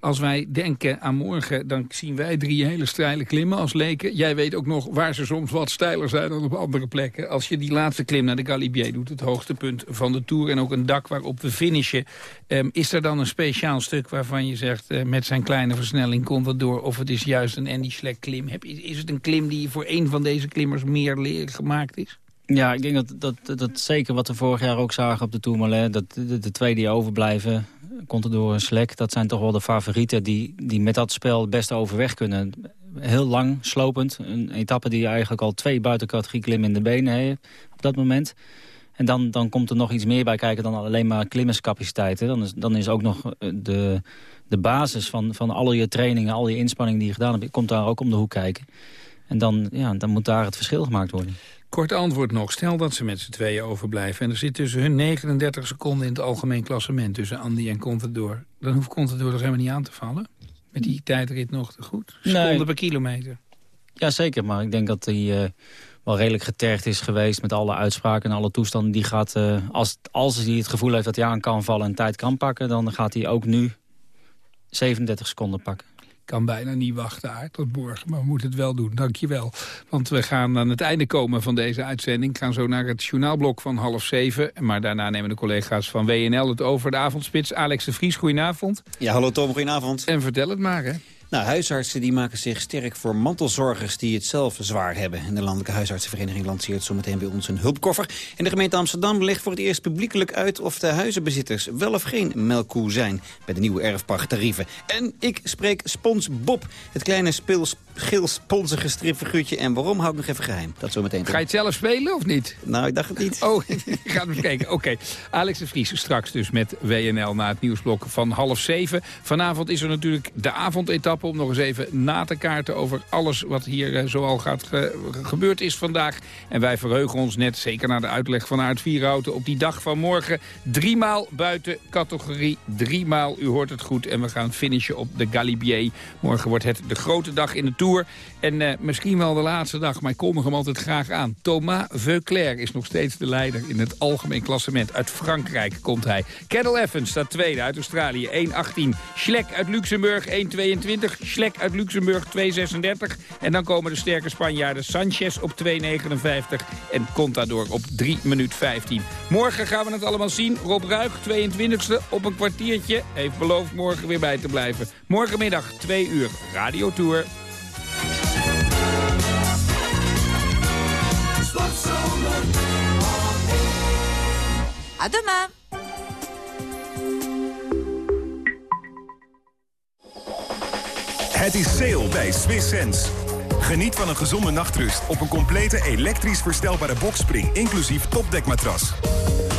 Als wij denken aan morgen, dan zien wij drie hele steile klimmen als leken. Jij weet ook nog waar ze soms wat steiler zijn dan op andere plekken. Als je die laatste klim naar de Galibier doet, het hoogste punt van de Tour... en ook een dak waarop we finishen, um, is er dan een speciaal stuk waarvan je zegt... Uh, met zijn kleine versnelling komt door of het is juist een Andy Schleck klim? Is, het een klim die voor een van deze klimmers meer gemaakt is? Ja, ik denk dat, dat, dat, zeker wat we vorig jaar ook zagen op de Tourmalet... dat de, de twee die overblijven, Contador en Slek... dat zijn toch wel de favorieten die, die met dat spel het beste overweg kunnen. Heel lang, slopend. Een etappe die eigenlijk al twee buitencategorie klimmen in de benen heeft op dat moment. En dan, dan komt er nog iets meer bij kijken dan alleen maar klimmerscapaciteiten. Dan is, dan is ook nog eh, de, de basis van, van al je trainingen, al je inspanningen die je gedaan hebt... komt daar ook om de hoek kijken. En dan, ja, dan moet daar het verschil gemaakt worden. Kort antwoord nog. Stel dat ze met z'n tweeën overblijven... en er zit tussen hun 39 seconden in het algemeen klassement... tussen Andy en Contador. Dan hoeft Contador er helemaal niet aan te vallen. Met die tijdrit nog te goed. Seconden nee. per kilometer. Ja, zeker. Maar ik denk dat hij uh, wel redelijk getergd is geweest... met alle uitspraken en alle toestanden. Die gaat, uh, als, als hij het gevoel heeft dat hij aan kan vallen en tijd kan pakken... dan gaat hij ook nu 37 seconden pakken kan bijna niet wachten, Aard, tot morgen. Maar we moeten het wel doen, dankjewel. Want we gaan aan het einde komen van deze uitzending. gaan zo naar het journaalblok van half zeven. Maar daarna nemen de collega's van WNL het over. De avondspits, Alex de Vries, goedenavond. Ja, hallo Tom, goedenavond. En vertel het maar, hè. Nou, huisartsen die maken zich sterk voor mantelzorgers die het zelf zwaar hebben. En de Landelijke Huisartsenvereniging lanceert zometeen bij ons een hulpkoffer. En de gemeente Amsterdam legt voor het eerst publiekelijk uit of de huizenbezitters wel of geen melkkoe zijn bij de nieuwe erfpachttarieven. En ik spreek Spons Bob, het kleine speels, geel sponzige stripfiguurtje. En waarom hou ik nog even geheim? Dat zometeen. Ga je het zelf spelen of niet? Nou, ik dacht het niet. Oh, *laughs* ik ga het kijken. Oké. Alex de Vries straks dus met WNL na het nieuwsblok van half zeven. Vanavond is er natuurlijk de avondetappe om nog eens even na te kaarten over alles wat hier uh, zoal gaat gebeurd is vandaag. En wij verheugen ons net, zeker na de uitleg van Aard Vierhouten, op die dag van morgen. Driemaal buiten categorie, driemaal, u hoort het goed. En we gaan finishen op de Galibier. Morgen wordt het de grote dag in de Tour. En uh, misschien wel de laatste dag, maar ik kondig hem altijd graag aan. Thomas Veuclair is nog steeds de leider in het algemeen klassement. Uit Frankrijk komt hij. Kettle Evans staat tweede uit Australië, 1.18. Schleck uit Luxemburg, 1.22. Schlek uit Luxemburg 2,36. En dan komen de sterke Spanjaarden Sanchez op 2,59. En Contador op 3 minuut 15. Morgen gaan we het allemaal zien. Rob Ruig, 22e, op een kwartiertje. Heeft beloofd morgen weer bij te blijven. Morgenmiddag, 2 uur, Radio Tour. À demain Het is sale bij Swiss Sense. Geniet van een gezonde nachtrust op een complete elektrisch verstelbare bokspring... inclusief topdekmatras.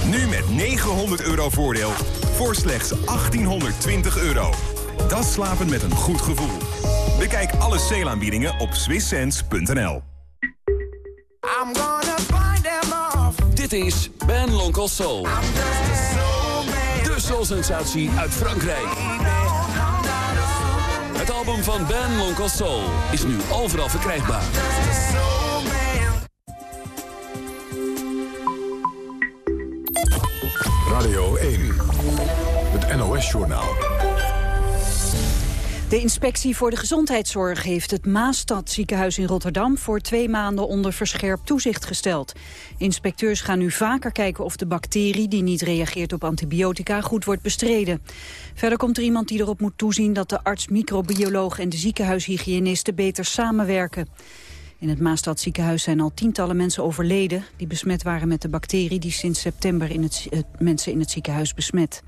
Nu met 900 euro voordeel voor slechts 1820 euro. Dat slapen met een goed gevoel. Bekijk alle sale op swisssense.nl. Dit is Ben Lonkel Soul. De soul-sensatie uit Frankrijk. Het album van Ben Lonkel Soul is nu overal verkrijgbaar. Radio 1, het NOS-journaal. De inspectie voor de gezondheidszorg heeft het Maastad ziekenhuis in Rotterdam voor twee maanden onder verscherpt toezicht gesteld. Inspecteurs gaan nu vaker kijken of de bacterie die niet reageert op antibiotica goed wordt bestreden. Verder komt er iemand die erop moet toezien dat de arts, microbioloog en de ziekenhuishygiënisten beter samenwerken. In het Maastad ziekenhuis zijn al tientallen mensen overleden... die besmet waren met de bacterie die sinds september in het, mensen in het ziekenhuis besmet.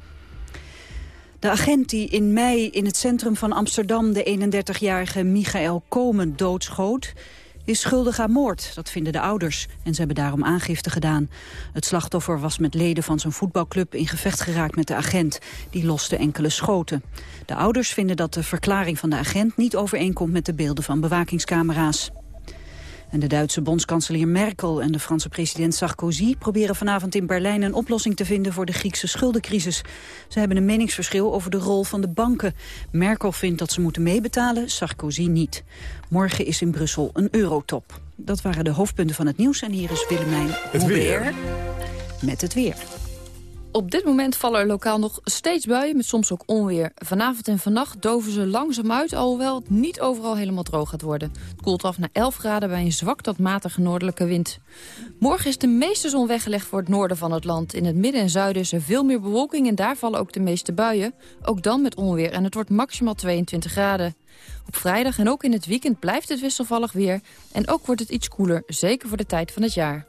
De agent die in mei in het centrum van Amsterdam... de 31-jarige Michael Komen doodschoot is schuldig aan moord. Dat vinden de ouders en ze hebben daarom aangifte gedaan. Het slachtoffer was met leden van zijn voetbalclub in gevecht geraakt met de agent. Die loste enkele schoten. De ouders vinden dat de verklaring van de agent niet overeenkomt met de beelden van bewakingscamera's. En de Duitse bondskanselier Merkel en de Franse president Sarkozy proberen vanavond in Berlijn een oplossing te vinden voor de Griekse schuldencrisis. Ze hebben een meningsverschil over de rol van de banken. Merkel vindt dat ze moeten meebetalen, Sarkozy niet. Morgen is in Brussel een eurotop. Dat waren de hoofdpunten van het nieuws en hier is Willemijn Hubert met het weer. Op dit moment vallen er lokaal nog steeds buien, met soms ook onweer. Vanavond en vannacht doven ze langzaam uit, alhoewel het niet overal helemaal droog gaat worden. Het koelt af naar 11 graden bij een zwak tot matige noordelijke wind. Morgen is de meeste zon weggelegd voor het noorden van het land. In het midden en zuiden is er veel meer bewolking en daar vallen ook de meeste buien. Ook dan met onweer en het wordt maximaal 22 graden. Op vrijdag en ook in het weekend blijft het wisselvallig weer. En ook wordt het iets koeler, zeker voor de tijd van het jaar.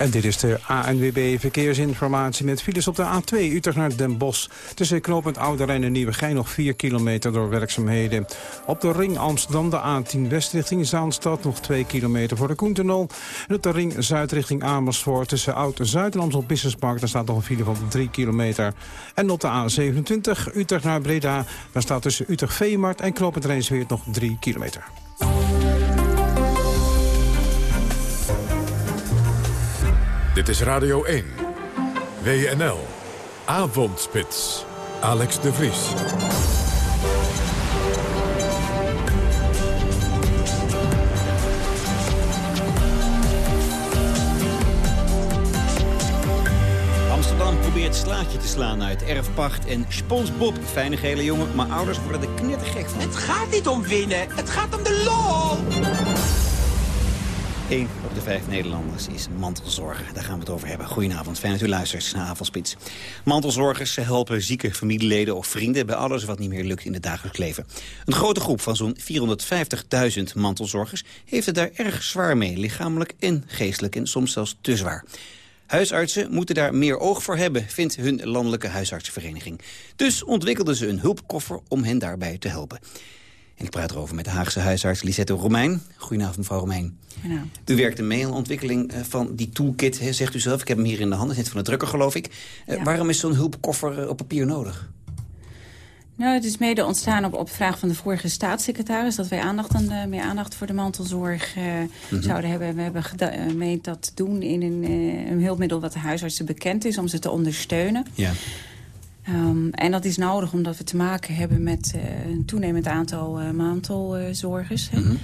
En dit is de ANWB Verkeersinformatie met files op de A2 Utrecht naar Den Bosch. Tussen knooppunt Oude Rijn en Nieuwegein nog 4 kilometer door werkzaamheden. Op de ring Amsterdam de A10 West richting Zaanstad nog 2 kilometer voor de Koentunnel. En op de ring Zuid richting Amersfoort tussen Oud-Zuid en Amstel Businesspark. Daar staat nog een file van 3 kilometer. En op de A27 Utrecht naar Breda. Daar staat tussen Utrecht Veemart en knooppunt Rijnsweert nog 3 kilometer. Dit is Radio 1. WNL. Avondspits. Alex de Vries. Amsterdam probeert slaatje te slaan uit erfpacht en SpongeBob. Fijne gele jongen, maar ouders worden er knettergek van. Het gaat niet om winnen, het gaat om de lol! 1 op de vijf Nederlanders is mantelzorger. Daar gaan we het over hebben. Goedenavond, fijn dat u luistert naar Avondspits. Mantelzorgers helpen zieke familieleden of vrienden... bij alles wat niet meer lukt in het dagelijks leven. Een grote groep van zo'n 450.000 mantelzorgers... heeft het daar erg zwaar mee, lichamelijk en geestelijk... en soms zelfs te zwaar. Huisartsen moeten daar meer oog voor hebben, vindt hun landelijke huisartsenvereniging. Dus ontwikkelden ze een hulpkoffer om hen daarbij te helpen. En ik praat erover met de Haagse huisarts Lisette Romein. Goedenavond, mevrouw Romein. U werkte mee aan de ontwikkeling eh, van die toolkit, zegt u zelf. Ik heb hem hier in de handen, het van de drukker geloof ik. Eh, waarom is zo'n hulpkoffer eh, op papier nodig? Nou, het is mede ontstaan op, op vraag van de vorige staatssecretaris... dat wij aandacht aan, meer aandacht voor de mantelzorg mhm. zouden hebben. We hebben gemeend dat doen in een, een hulpmiddel wat de huisartsen bekend is... om ze te ondersteunen. Ja. Um, en dat is nodig omdat we te maken hebben met uh, een toenemend aantal uh, mantelzorgers. Mm -hmm.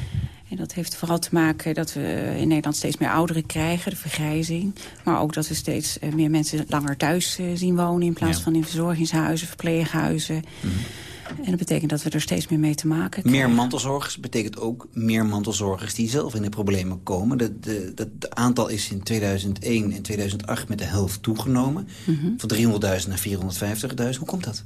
En dat heeft vooral te maken dat we in Nederland steeds meer ouderen krijgen, de vergrijzing. Maar ook dat we steeds uh, meer mensen langer thuis zien wonen... in plaats ja. van in verzorgingshuizen, verpleeghuizen. Mm -hmm. En dat betekent dat we er steeds meer mee te maken krijgen. Meer mantelzorgers betekent ook meer mantelzorgers die zelf in de problemen komen. Het de, de, de, aantal is in 2001 en 2008 met de helft toegenomen. Mm -hmm. Van 300.000 naar 450.000. Hoe komt dat?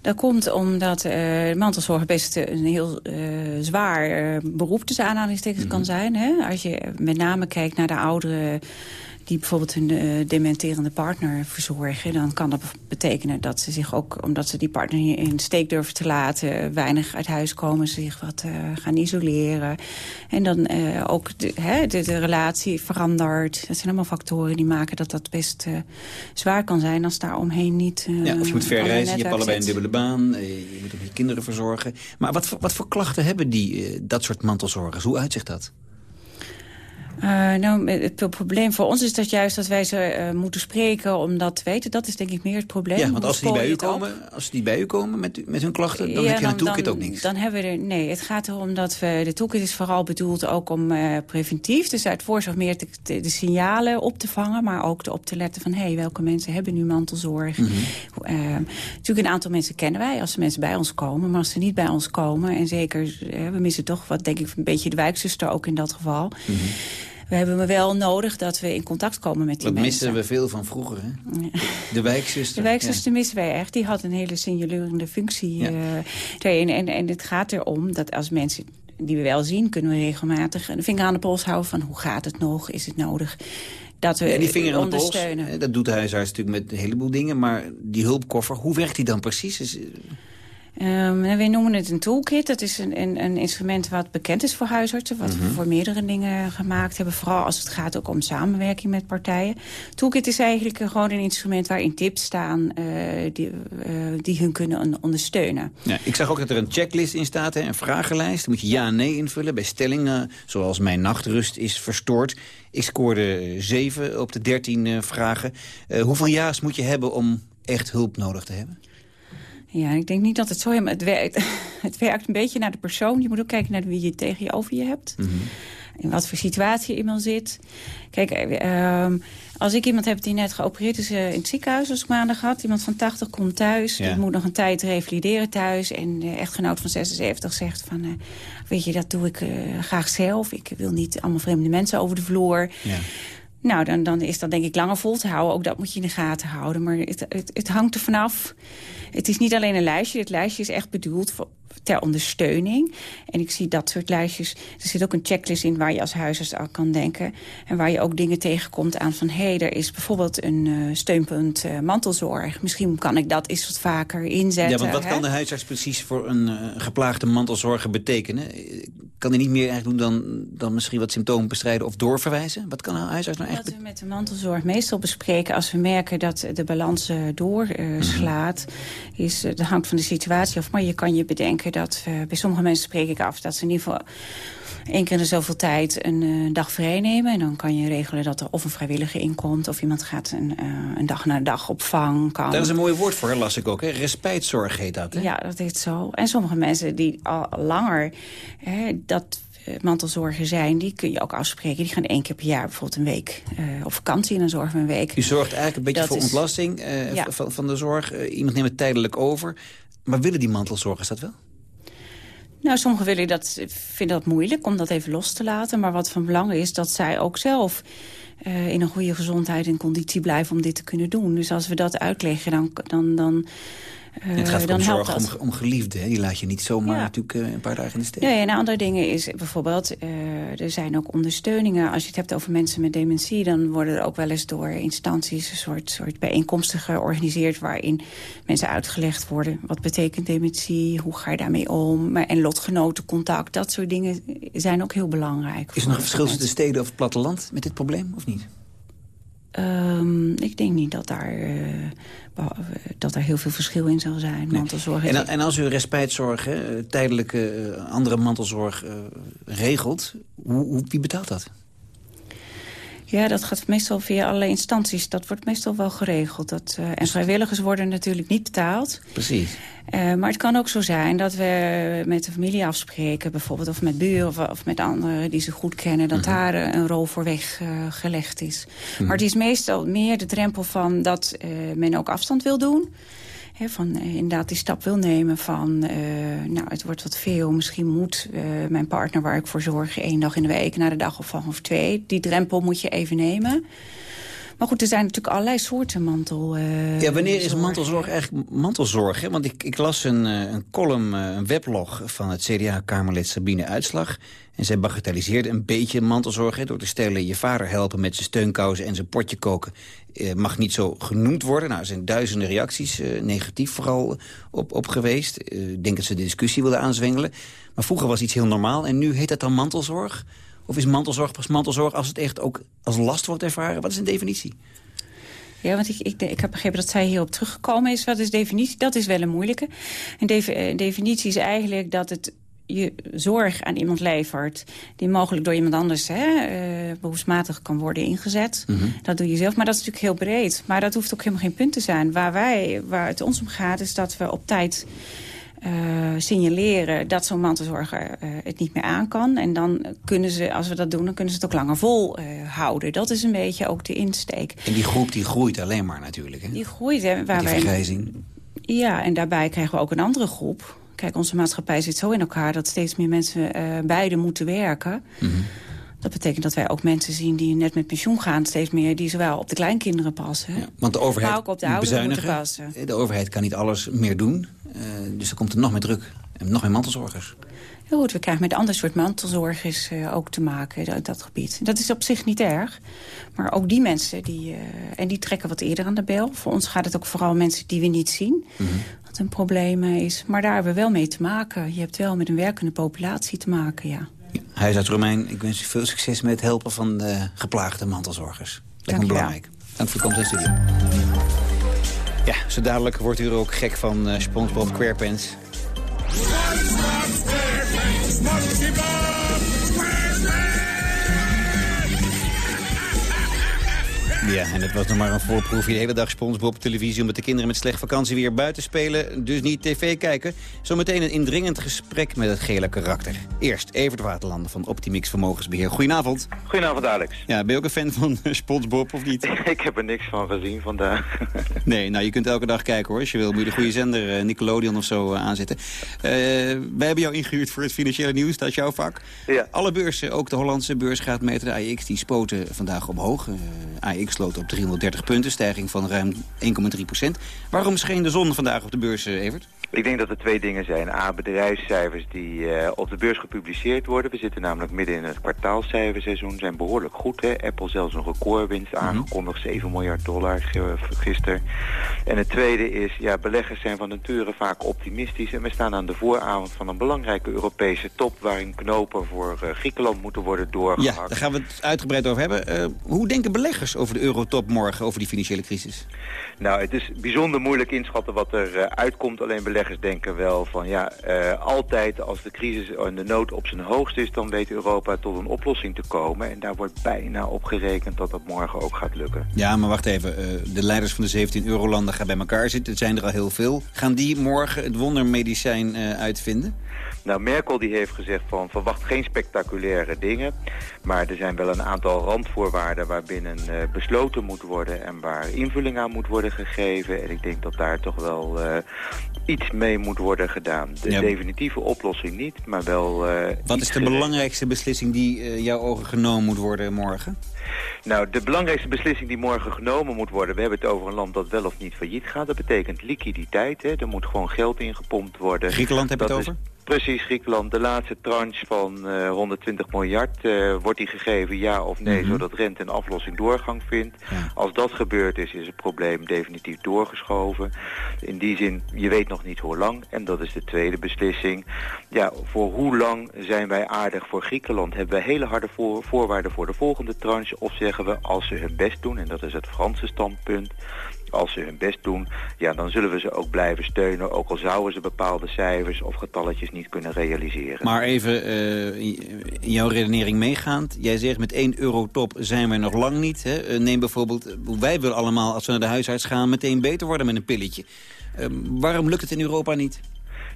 Dat komt omdat uh, mantelzorg best een heel uh, zwaar uh, beroep tussen aanhalingstekens mm -hmm. kan zijn. Hè? Als je met name kijkt naar de ouderen die bijvoorbeeld hun uh, dementerende partner verzorgen... dan kan dat betekenen dat ze zich ook, omdat ze die partner in steek durven te laten... weinig uit huis komen, zich wat uh, gaan isoleren. En dan uh, ook de, hè, de, de, relatie verandert. Dat zijn allemaal factoren die maken dat dat best zwaar kan zijn... als daar omheen niet... ja, of je moet ver reizen, je hebt allebei een dubbele baan... je moet ook je kinderen verzorgen. Maar wat, wat voor klachten hebben die, dat soort mantelzorgers? Hoe uitzicht dat? Uh, nou, het probleem voor ons is dat juist dat wij ze uh, moeten spreken om dat te weten. Dat is denk ik meer het probleem. Ja, want als die bij u komen, als die bij u komen met, met hun klachten, dan ja, heb je een toolkit dan, ook niks. Dan hebben we er, nee, het gaat erom dat we, de toolkit is vooral bedoeld ook om uh, preventief. Dus uit voorzorg meer de, signalen op te vangen, maar ook op te letten van, hé, hey, welke mensen hebben nu mantelzorg. Mm -hmm. natuurlijk een aantal mensen kennen wij als mensen bij ons komen, maar als ze niet bij ons komen, en zeker, we missen toch wat, denk ik, een beetje de wijkzuster ook in dat geval. Mm -hmm we hebben wel nodig dat we in contact komen met die dat mensen. Dat missen we veel van vroeger, hè? De wijkzuster. De wijkzuster missen wij echt. Die had een hele signalerende functie ja. uh, en, en, en het gaat erom dat als mensen die we wel zien... kunnen we regelmatig een vinger aan de pols houden van hoe gaat het nog, is het nodig dat we ja, die vinger aan de pols, dat doet de huisarts natuurlijk met een heleboel dingen. Maar die hulpkoffer, hoe werkt die dan precies? Is, Um, we noemen het een toolkit. Dat is een, een, een, instrument wat bekend is voor huisartsen. Wat we voor meerdere dingen gemaakt hebben. Vooral als het gaat ook om samenwerking met partijen. Toolkit is eigenlijk gewoon een instrument waarin tips staan... Uh, die, uh, die hun kunnen ondersteunen. Ja, ik zag ook dat er een checklist in staat, hè, een vragenlijst. Dan moet je ja en nee invullen bij stellingen. Zoals mijn nachtrust is verstoord. Ik scoorde 7 op de 13 uh, vragen. hoeveel ja's moet je hebben om echt hulp nodig te hebben? Ja, ik denk niet dat het zo helemaal... Het werkt, *laughs* het werkt een beetje naar de persoon. Je moet ook kijken naar wie je tegen je over je hebt. Mm -hmm. In wat voor situatie iemand zit. Kijk, uh, als ik iemand heb die net geopereerd is uh, in het ziekenhuis... als ik maandag had, iemand van 80 komt thuis... Ja. die moet nog een tijd revalideren thuis... en de echtgenoot van 76 zegt van... Uh, weet je, dat doe ik uh, graag zelf. Ik wil niet allemaal vreemde mensen over de vloer... Ja. Nou, dan, dan is dat denk ik langer vol te houden. Ook dat moet je in de gaten houden. Maar het, het, het hangt er vanaf. Het is niet alleen een lijstje. Het lijstje is echt bedoeld voor, ter ondersteuning. En ik zie dat soort lijstjes. Er zit ook een checklist in waar je als huisarts aan kan denken. En waar je ook dingen tegenkomt aan van... hé, hey, er is bijvoorbeeld een uh, steunpunt uh, mantelzorg. Misschien kan ik dat eens wat vaker inzetten. Ja, want wat hè? kan de huisarts precies voor een uh, geplaagde mantelzorger betekenen? Kan hij niet meer eigenlijk doen dan, dan misschien wat symptomen bestrijden of doorverwijzen? Wat kan een huisarts nou echt... Wat we met de mantelzorg meestal bespreken... als we merken dat de balans doorslaat... Mm. is, dat hangt van de situatie af. Maar je kan je bedenken dat uh, bij sommige mensen spreek ik af... dat ze in ieder geval één keer in zoveel tijd een uh, dag vrij nemen. En dan kan je regelen dat er of een vrijwilliger inkomt... of iemand gaat een, uh, een dag na dag opvang. Kan. Daar is een mooi woord voor, las ik ook. Hè? Respijtzorg heet dat. Hè? Ja, dat heet zo. En sommige mensen die al langer hè, dat mantelzorger zijn, die kun je ook afspreken. Die gaan één keer per jaar bijvoorbeeld een week uh, op vakantie en dan zorgen we een week. U zorgt eigenlijk een beetje dat voor is... ontlasting uh, ja. van, van de zorg. Uh, iemand neemt het tijdelijk over. Maar willen die mantelzorgers dat wel? Nou, sommigen willen dat, vinden dat moeilijk om dat even los te laten. Maar wat van belang is dat zij ook zelf uh, in een goede gezondheid en conditie blijven om dit te kunnen doen. Dus als we dat uitleggen, dan... dan, dan uh, het gaat om zorg om, om geliefden. Die laat je niet zomaar ja. natuurlijk uh, een paar dagen in de steek. Ja, en andere dingen is bijvoorbeeld... Uh, er zijn ook ondersteuningen. Als je het hebt over mensen met dementie... dan worden er ook wel eens door instanties... een soort, soort bijeenkomsten georganiseerd... waarin mensen uitgelegd worden. Wat betekent dementie? Hoe ga je daarmee om? En lotgenotencontact. Dat soort dingen zijn ook heel belangrijk. Is er nog een verschil tussen de steden of het platteland met dit probleem, of niet? Um, ik denk niet dat daar, uh, dat er heel veel verschil in zal zijn. Nee. Mantelzorg en, en, als u respijtzorg, hè, tijdelijke uh, andere mantelzorg uh, regelt, hoe, hoe, wie betaalt dat? Ja, dat gaat meestal via allerlei instanties. Dat wordt meestal wel geregeld. Dat, uh, en vrijwilligers worden natuurlijk niet betaald. Precies. Uh, maar het kan ook zo zijn dat we met de familie afspreken... bijvoorbeeld of met buren of, of met anderen die ze goed kennen... dat mm -hmm. daar uh, een rol voor weggelegd is. Mm -hmm. Maar het is meestal meer de drempel van dat men ook afstand wil doen... He, van uh, inderdaad die stap wil nemen van, uh, nou, het wordt wat veel. Misschien moet uh, mijn partner waar ik voor zorg één dag in de week... naar de dag of van of twee. Die drempel moet je even nemen. Maar goed, er zijn natuurlijk allerlei soorten mantel. eh, Ja, wanneer is zorg. mantelzorg eigenlijk mantelzorg? Hè? Want ik, ik las een, eh, een column, eh, een weblog van het CDA-kamerlid Sabine Uitslag. En zij bagatelliseerde een beetje mantelzorg hè, door te stellen... je vader helpen met zijn steunkousen en zijn potje koken... eh, mag niet zo genoemd worden. Nou, er zijn duizenden reacties, eh, negatief vooral, op, op geweest. Eh, ik denk dat ze de discussie wilden aanzwengelen. Maar vroeger was iets heel normaal en nu heet dat dan mantelzorg? Of is mantelzorg pas mantelzorg als het echt ook als last wordt ervaren? Wat is een definitie? Ja, want ik, ik, ik heb begrepen dat zij hierop teruggekomen is. Wat is definitie? Dat is wel een moeilijke. Een defi- definitie is eigenlijk dat het je zorg aan iemand levert... die mogelijk door iemand anders hè, eh, beroepsmatig kan worden ingezet. Dat doe je zelf, maar dat is natuurlijk heel breed. Maar dat hoeft ook helemaal geen punt te zijn. Waar, wij, waar het ons om gaat is dat we op tijd... eh, signaleren dat zo'n mantelzorger eh, het niet meer aan kan. En dan kunnen ze, als we dat doen, dan kunnen ze het ook langer volhouden. houden. dat is een beetje ook de insteek. En die groep die groeit alleen maar natuurlijk. Hè? Die groeit, hè, waar die wij- vergrijzing. Ja, en daarbij krijgen we ook een andere groep. Kijk, onze maatschappij zit zo in elkaar dat steeds meer mensen eh beide moeten werken. Mhm. Dat betekent dat wij ook mensen zien die net met pensioen gaan... steeds meer die zowel op de kleinkinderen passen... Want de overheid maar ook op de ouderen moeten passen. De overheid kan niet alles meer doen. Eh, dus er komt er nog meer druk. En nog meer mantelzorgers. Heel goed, we krijgen met een ander soort mantelzorgers eh, ook te maken, dat, dat gebied. Dat is op zich niet erg. Maar ook die mensen, die, eh, en die trekken wat eerder aan de bel. Voor ons gaat het ook vooral mensen die we niet zien. Wat een probleem is. Maar daar hebben we wel mee te maken. Je hebt wel met een werkende populatie te maken, ja. Huisarts Romein, ik wens u veel succes met het helpen van de geplaagde mantelzorgers. Lijkt me Dank je wel. belangrijk. Dank voor de komst in studio. Ja, zo dadelijk wordt u er ook gek van eh SpongeBob. Ja, en het was nog maar een voorproefje. De hele dag SpongeBob op televisie... omdat de kinderen met slecht vakantieweer buiten spelen. Dus niet tv kijken. Zometeen een indringend gesprek met het gele karakter. Eerst Evert Waterlanden van Optimix Vermogensbeheer. Goedenavond. Goedenavond, Alex. Ja, ben je ook een fan van eh, SpongeBob of niet? *laughs* Ik heb er niks van gezien vandaag. *laughs* Nee, nou je kunt elke dag kijken hoor. Als je wil moet je de goede zender, eh, Nickelodeon of zo, eh, aanzetten. Wij hebben jou ingehuurd voor het financiële nieuws, dat is jouw vak. Ja. Alle beurzen, ook de Hollandse beurs gaat meten. De AX die spoten vandaag omhoog. AX sloot op 330 punten, stijging van ruim 1,3 procent. Waarom scheen de zon vandaag op de beurs, Evert? Ik denk dat er twee dingen zijn. A, bedrijfscijfers die eh, op de beurs gepubliceerd worden. We zitten namelijk midden in het kwartaalcijferseizoen. Zijn behoorlijk goed. Hè? Apple zelfs een recordwinst aangekondigd. 7 miljard dollar ge- gisteren. En het tweede is, ja, beleggers zijn van nature vaak optimistisch. En we staan aan de vooravond van een belangrijke Europese top... waarin knopen voor eh, Griekenland moeten worden doorgehakt. Ja, daar gaan we het uitgebreid over hebben. Eh, hoe denken beleggers over de eurotop morgen, over die financiële crisis? Nou, het is bijzonder moeilijk inschatten wat er eh, uitkomt. Alleen beleggers denken wel van ja, eh, altijd als de crisis en de nood op zijn hoogst is... dan weet Europa tot een oplossing te komen. En daar wordt bijna op gerekend dat dat morgen ook gaat lukken. Ja, maar wacht even. eh, de leiders van de 17 eurolanden gaan bij elkaar zitten. Er zijn er al heel veel. Gaan die morgen het wondermedicijn uitvinden? Nou, Merkel die heeft gezegd van verwacht geen spectaculaire dingen. Maar er zijn wel een aantal randvoorwaarden waarbinnen eh, besloten moet worden... en waar invulling aan moet worden gegeven. En ik denk dat daar toch wel eh, iets mee moet worden gedaan. De Ja. definitieve oplossing niet, maar wel... eh, Wat is de belangrijkste beslissing die jouw ogen genomen moet worden morgen? Nou, de belangrijkste beslissing die morgen genomen moet worden... we hebben het over een land dat wel of niet failliet gaat. Dat betekent liquiditeit. Hè. Er moet gewoon geld ingepompt worden. Griekenland heb je het is- over? Precies, Griekenland. De laatste tranche van eh, 120 miljard eh, wordt die gegeven, ja of nee... Mhm. zodat rente en aflossing doorgang vindt. Als dat gebeurd is, is het probleem definitief doorgeschoven. In die zin, je weet nog niet hoe lang. En dat is de tweede beslissing. Ja, voor hoe lang zijn wij aardig voor Griekenland? Hebben we hele harde voor- voorwaarden voor de volgende tranche? Of zeggen we, als ze hun best doen, en dat is het Franse standpunt... Als ze hun best doen, ja, dan zullen we ze ook blijven steunen... ook al zouden ze bepaalde cijfers of getalletjes niet kunnen realiseren. Maar even eh, in jouw redenering meegaand. Jij zegt met 1 euro top zijn we nog lang niet. Hè? Eh, neem bijvoorbeeld, wij willen allemaal als we naar de huisarts gaan... meteen beter worden met een pilletje. Eh, waarom lukt het in Europa niet?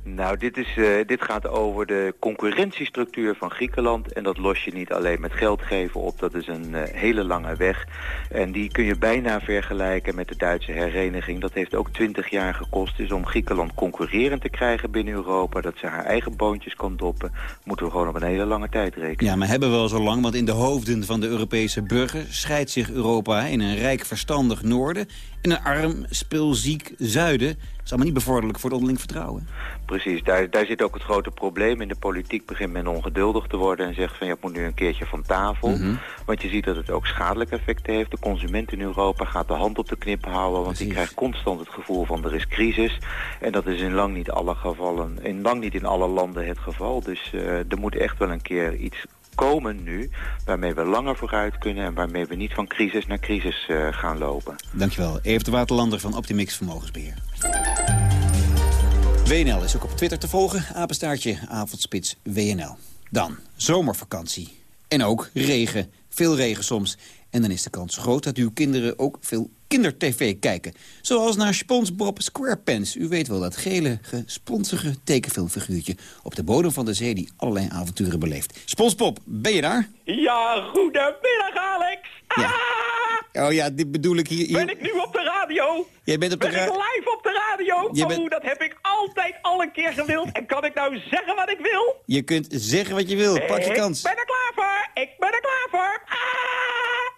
Nou, dit, is, uh, dit gaat over de concurrentiestructuur van Griekenland. En dat los je niet alleen met geld geven op. Dat is een uh, hele lange weg. En die kun je bijna vergelijken met de Duitse hereniging. Dat heeft ook twintig jaar gekost. Dus om Griekenland concurrerend te krijgen binnen Europa... dat ze haar eigen boontjes kan doppen... moeten we gewoon op een hele lange tijd rekenen. Ja, maar hebben we wel zo lang? Want in de hoofden van de Europese burger... scheidt zich Europa in een rijk verstandig noorden... en een arm, speelziek zuiden is allemaal niet bevorderlijk voor het onderling vertrouwen. Precies, daar, daar zit ook het grote probleem. In de politiek begint men ongeduldig te worden en zegt van ja, het moet nu een keertje van tafel. Mhm. Want je ziet dat het ook schadelijke effecten heeft. De consument in Europa gaat de hand op de knip houden, want die krijgt constant het gevoel van er is crisis. En dat is in lang niet alle gevallen, in lang niet in alle landen het geval. Dus uh, er moet echt wel een keer iets komen nu... waarmee we langer vooruit kunnen... en waarmee we niet van crisis naar crisis uh, gaan lopen. Dankjewel. Evert de Waterlander van Optimix Vermogensbeheer. WNL is ook op Twitter te volgen. Apenstaartje, avondspits, WNL. Dan zomervakantie. En ook regen. Veel regen soms. En dan is de kans groot dat uw kinderen ook veel kindertv kijken. Zoals naar SpongeBob SquarePants. U weet wel, dat gele, gesponsige tekenfilmfiguurtje... op de bodem van de zee die allerlei avonturen beleeft. SpongeBob, ben je daar? Ja, goedemiddag Alex. Ja. Oh ja, dit bedoel ik hier... hier... Ben ik nu op de radio? Jij bent op de ben ik live op de radio? Je oh, bent... dat heb ik altijd al een keer gewild. En kan ik nou zeggen wat ik wil? Je kunt zeggen wat je wil. Pak je kans. Ik ben er klaar voor. Ik ben er klaar voor. Ah!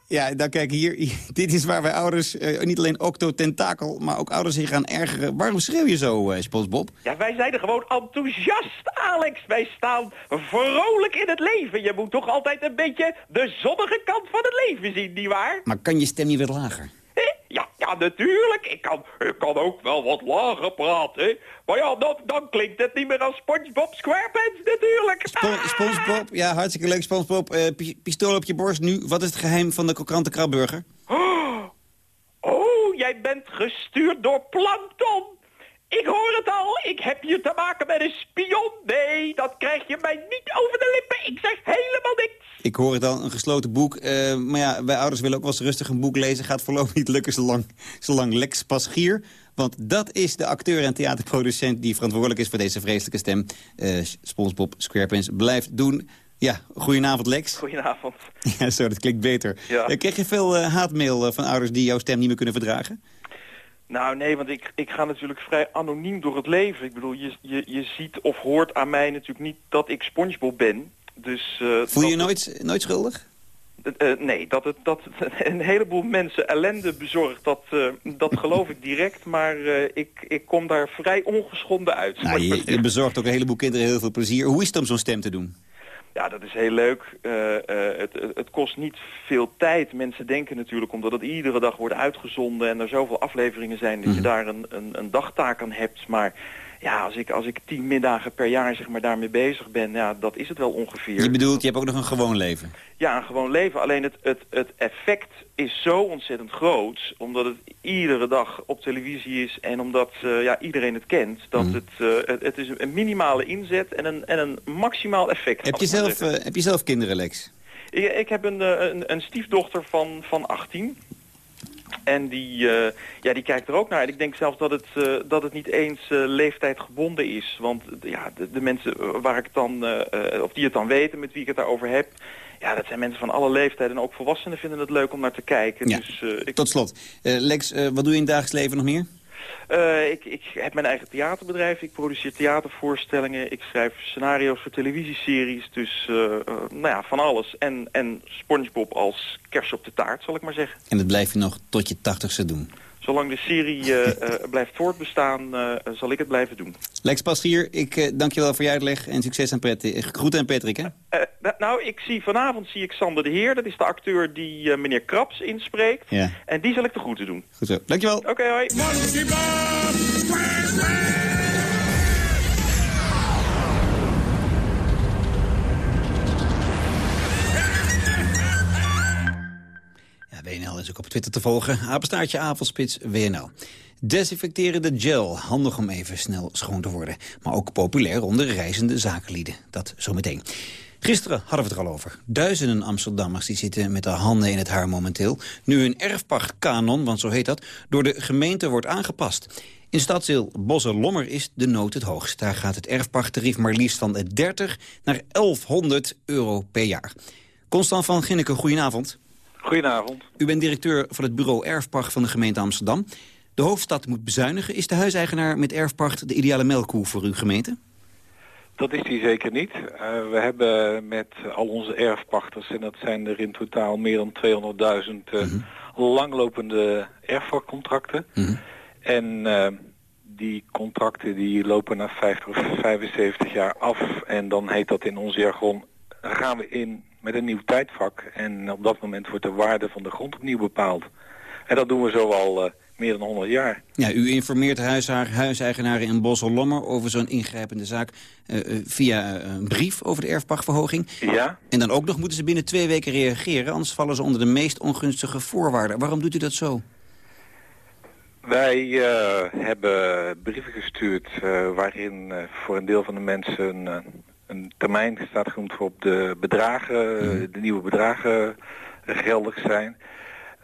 Ja, dan kijk hier. *laughs* Dit is waar wij ouders, uh, niet alleen octotentakel, maar ook ouders zich gaan ergeren. Waarom schreeuw je zo, uh, SpongeBob? Ja, wij zijn er gewoon enthousiast, Alex. Wij staan vrolijk in het leven. Je moet toch altijd een beetje de zonnige kant van het leven zien, nietwaar? Maar kan je stem niet wat lager? Ja, natuurlijk. Ik kan, ik kan ook wel wat lager praten. Maar ja, dan, dan klinkt het niet meer als SpongeBob SquarePants natuurlijk. Spo SpongeBob, ja, hartstikke leuk SpongeBob. Uh, pistool op je borst nu. Wat is het geheim van de krokante krabburger? Oh, oh, jij bent gestuurd door Plankton. Ik hoor het al, ik heb hier te maken met een spion. Nee, dat krijg je mij niet over de lippen. Ik zeg helemaal niks. Ik hoor het al, een gesloten boek. Uh, maar ja, wij ouders willen ook wel eens rustig een boek lezen. Gaat voorlopig niet lukken zolang, zolang Lex Paschier... Want dat is de acteur en theaterproducent die verantwoordelijk is voor deze vreselijke stem. Uh, SpongeBob SquarePants blijft doen. Ja, goedenavond Lex. Goedenavond. *laughs* Ja, zo, dat klinkt beter. Ja. Uh, kreeg je veel haatmail van ouders die jouw stem niet meer kunnen verdragen? Nou nee, want ik, ik ga natuurlijk vrij anoniem door het leven. Ik bedoel, je, je, je ziet of hoort aan mij natuurlijk niet dat ik SpongeBob ben. Dus, uh, Voel je je nooit, nooit schuldig? Uh, nee, dat het dat *laughs* een heleboel mensen ellende bezorgt, dat, uh, dat geloof ik direct. Maar ik, ik kom daar vrij ongeschonden uit. Nou, je, je bezorgt ook een heleboel kinderen heel veel plezier. Hoe is het om zo'n stem te doen? Ja, dat is heel leuk. Uh, uh, het, het, kost niet veel tijd. Mensen denken natuurlijk, omdat het iedere dag wordt uitgezonden... en er zoveel afleveringen zijn, dat mm. je daar een, een, een, dagtaak aan hebt. Maar ja, als ik, als ik tien middagen per jaar zeg maar, daarmee bezig ben... ja, dat is het wel ongeveer. Je bedoelt, je hebt ook nog een gewoon leven? Ja, een gewoon leven. Alleen het, het, het effect is zo ontzettend groot... omdat het iedere dag op televisie is... en omdat uh, ja, iedereen het kent... dat mm. het, uh, het, het is een minimale inzet en een, en een maximaal effect. Heb je, zelf, uh, heb je zelf kinderen, Lex? Ik, ik heb een, een, een stiefdochter van, van 18... En die, uh, ja, die kijkt er ook naar. En ik denk zelfs dat het, uh, dat het niet eens uh, leeftijd gebonden is. Want ja, de, de mensen waar ik dan, of die het dan weten, met wie ik het daarover heb... Ja, dat zijn mensen van alle leeftijden. En ook volwassenen vinden het leuk om naar te kijken. Ja. Dus, ik... Tot slot. Lex, wat doe je in het dagelijks leven nog meer? Uh, ik, ik, heb mijn eigen theaterbedrijf. Ik produceer theatervoorstellingen. Ik schrijf scenario's voor televisieseries. Dus uh, uh, nou ja, van alles. En, en SpongeBob als kers op de taart, zal ik maar zeggen. En dat blijf je nog tot je tachtigste doen? Zolang de serie blijft voortbestaan, zal ik het blijven doen. Lex Paschier, ik dank je wel voor je uitleg en succes aan Patrick. Groeten aan Patrick, hè? nou, ik zie vanavond zie ik Sander de Heer. Dat is de acteur die meneer Krabs inspreekt. Ja. En die zal ik de groeten doen. Goed zo. Dankjewel. Oké, okay, hoi. WNL is ook op Twitter te volgen. Apenstaartje avondspits WNL. Desinfecterende gel, handig om even snel schoon te worden. Maar ook populair onder reizende zakenlieden. Dat zometeen. Gisteren hadden we het er al over. Duizenden Amsterdammers die zitten met de handen in het haar momenteel. Nu hun erfpachtkanon, want zo heet dat, door de gemeente wordt aangepast. In stadsdeel Bosse-Lommer is de nood het hoogst. Daar gaat het erfpachttarief maar liefst van 30 naar 1100 euro per jaar. Constant van Ginneke, goedenavond. Goedenavond. U bent directeur van het bureau Erfpacht van de gemeente Amsterdam. De hoofdstad moet bezuinigen. Is de huiseigenaar met erfpacht de ideale melkkoe voor uw gemeente? Dat is die zeker niet. Uh, we hebben met al onze erfpachters, en dat zijn er in totaal meer dan 200.000 uh, mm langlopende erfpachtcontracten. Mm En uh, die contracten die lopen na 50 of 75 jaar af. En dan heet dat in ons jargon, gaan we in met een nieuw tijdvak. En op dat moment wordt de waarde van de grond opnieuw bepaald. En dat doen we zo al meer dan 100 jaar. Ja, u informeert huiseigenaren in Bossel-Lommer over zo'n ingrijpende zaak uh, via een brief over de erfpachtverhoging. Ja. En dan ook nog moeten ze binnen twee weken reageren, anders vallen ze onder de meest ongunstige voorwaarden. Waarom doet u dat zo? Wij uh, hebben brieven gestuurd waarin voor een deel van de mensen een termijn staat genoemd op de bedragen, mm. de nieuwe bedragen geldig zijn.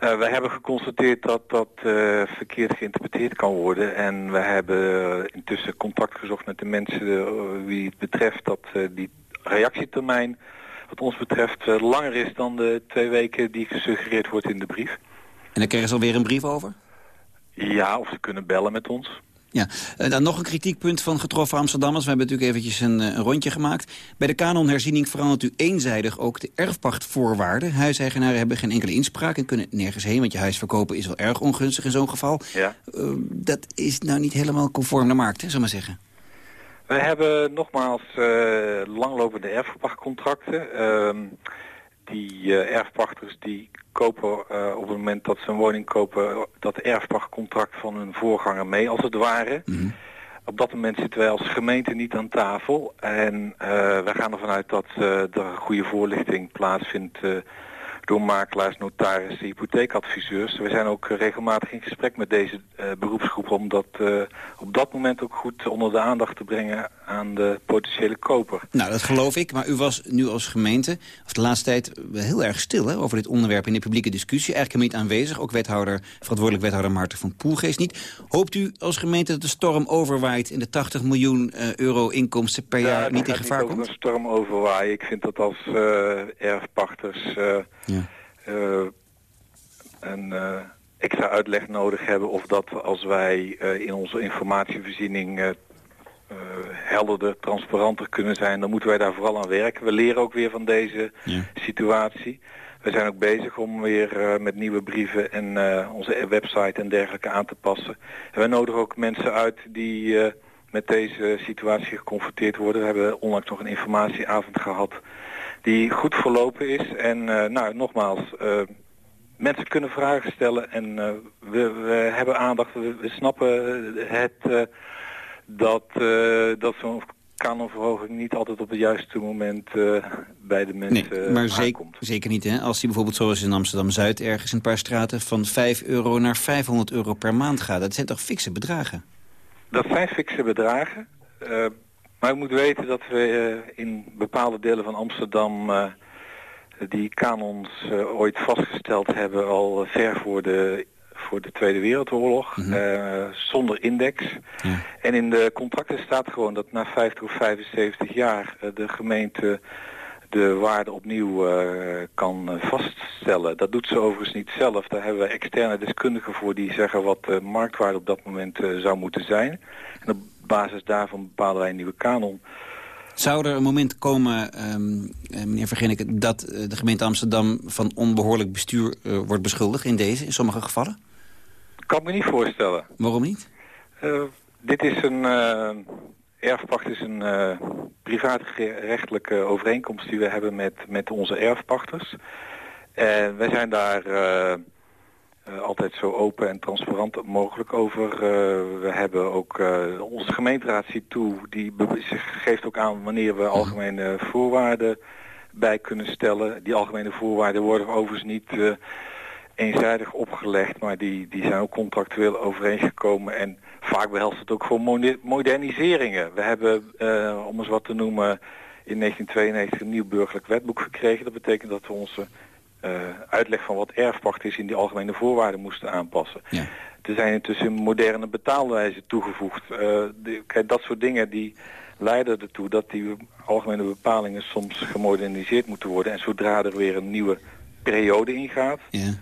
Uh, wij hebben geconstateerd dat dat uh, verkeerd geïnterpreteerd kan worden. En we hebben intussen contact gezocht met de mensen uh, wie het betreft dat die reactietermijn wat ons betreft langer is dan de twee weken die gesuggereerd wordt in de brief. En dan krijgen ze alweer een brief over? Ja, of ze kunnen bellen met ons. Ja, uh, dan nog een kritiekpunt van getroffen Amsterdammers. We hebben natuurlijk eventjes een, een, rondje gemaakt. Bij de kanonherziening verandert u eenzijdig ook de erfpachtvoorwaarden. Huiseigenaren hebben geen enkele inspraak en kunnen nergens heen... want je huis verkopen is wel erg ongunstig in zo'n geval. Ja. Uh, dat is nou niet helemaal conform de markt, hè, zullen maar zeggen. Wij hebben nogmaals uh, langlopende erfpachtcontracten. Ehm, die erfpachters die kopen uh, op het moment dat ze een woning kopen dat erfpachtcontract van hun voorganger mee als het ware. Mhm. Op dat moment zitten wij als gemeente niet aan tafel en uh, wij gaan ervan uit dat uh, er goede voorlichting plaatsvindt door makelaars, notarissen, hypotheekadviseurs. We zijn ook regelmatig in gesprek met deze beroepsgroep om dat op dat moment ook goed onder de aandacht te brengen aan de potentiële koper. Nou, dat geloof ik, maar u was nu als gemeente, of de laatste tijd, heel erg stil hè, over dit onderwerp in de publieke discussie. Eigenlijk niet aanwezig, ook wethouder, verantwoordelijk wethouder Maarten van Poelgeest niet. Hoopt u als gemeente dat de storm overwaait en de 80 miljoen uh, euro inkomsten per ja, jaar niet in gevaar niet komt? een storm overwaaien. Ik vind dat als erfpachters... Ja. Uh, een uh, extra uitleg nodig hebben of dat als wij uh, in onze informatievoorziening helderder, transparanter kunnen zijn, dan moeten wij daar vooral aan werken. We leren ook weer van deze ja. situatie. We zijn ook bezig om weer met nieuwe brieven en onze website en dergelijke aan te passen. En we nodigen ook mensen uit die met deze situatie geconfronteerd worden. We hebben onlangs nog een informatieavond gehad die goed verlopen is. En nou, nogmaals, mensen kunnen vragen stellen en we, we, hebben aandacht. We, we snappen het dat, dat zo'n kanonverhoging niet altijd op het juiste moment bij de mensen nee, maar zeker, zeker niet. Hè? Als die bijvoorbeeld zoals in Amsterdam-Zuid ergens een paar straten van 5 euro naar 500 euro per maand gaat. Dat zijn toch fikse bedragen? Dat zijn fikse bedragen. Maar u moet weten dat we uh, in bepaalde delen van Amsterdam die kanons ooit vastgesteld hebben al ver voor de, voor de Tweede Wereldoorlog, mm -hmm. zonder index. Ja. En in de contracten staat gewoon dat na 50 of 75 jaar de gemeente de waarde opnieuw kan vaststellen. Dat doet ze overigens niet zelf. Daar hebben we externe deskundigen voor die zeggen wat de marktwaarde op dat moment zou moeten zijn. En op basis daarvan bepalen wij een nieuwe kanon. Zou er een moment komen, um, meneer Verginneke, dat de gemeente Amsterdam van onbehoorlijk bestuur uh, wordt beschuldigd in deze, in sommige gevallen? Kan me niet voorstellen. Waarom niet? Uh, dit is een, erfpacht is een privaatrechtelijke overeenkomst die we hebben met, met onze erfpachters. En wij zijn daar uh, altijd zo open en transparant mogelijk over. Uh, we hebben ook uh, onze gemeenteraad ziet toe, die geeft ook aan wanneer we algemene voorwaarden bij kunnen stellen. Die algemene voorwaarden worden overigens niet eenzijdig opgelegd, maar die, die zijn ook contractueel overeengekomen en vaak behelst het ook voor moderniseringen. We hebben, om eens wat te noemen, in 1992 een nieuw burgerlijk wetboek gekregen. Dat betekent dat we onze uh, uitleg van wat erfpacht is in die algemene voorwaarden moesten aanpassen. Ja. Er zijn intussen moderne betaalwijzen toegevoegd. Uh, de, kijk, dat soort dingen die leiden ertoe dat die algemene bepalingen soms gemoderniseerd moeten worden. En zodra er weer een nieuwe periode ingaat... Ja.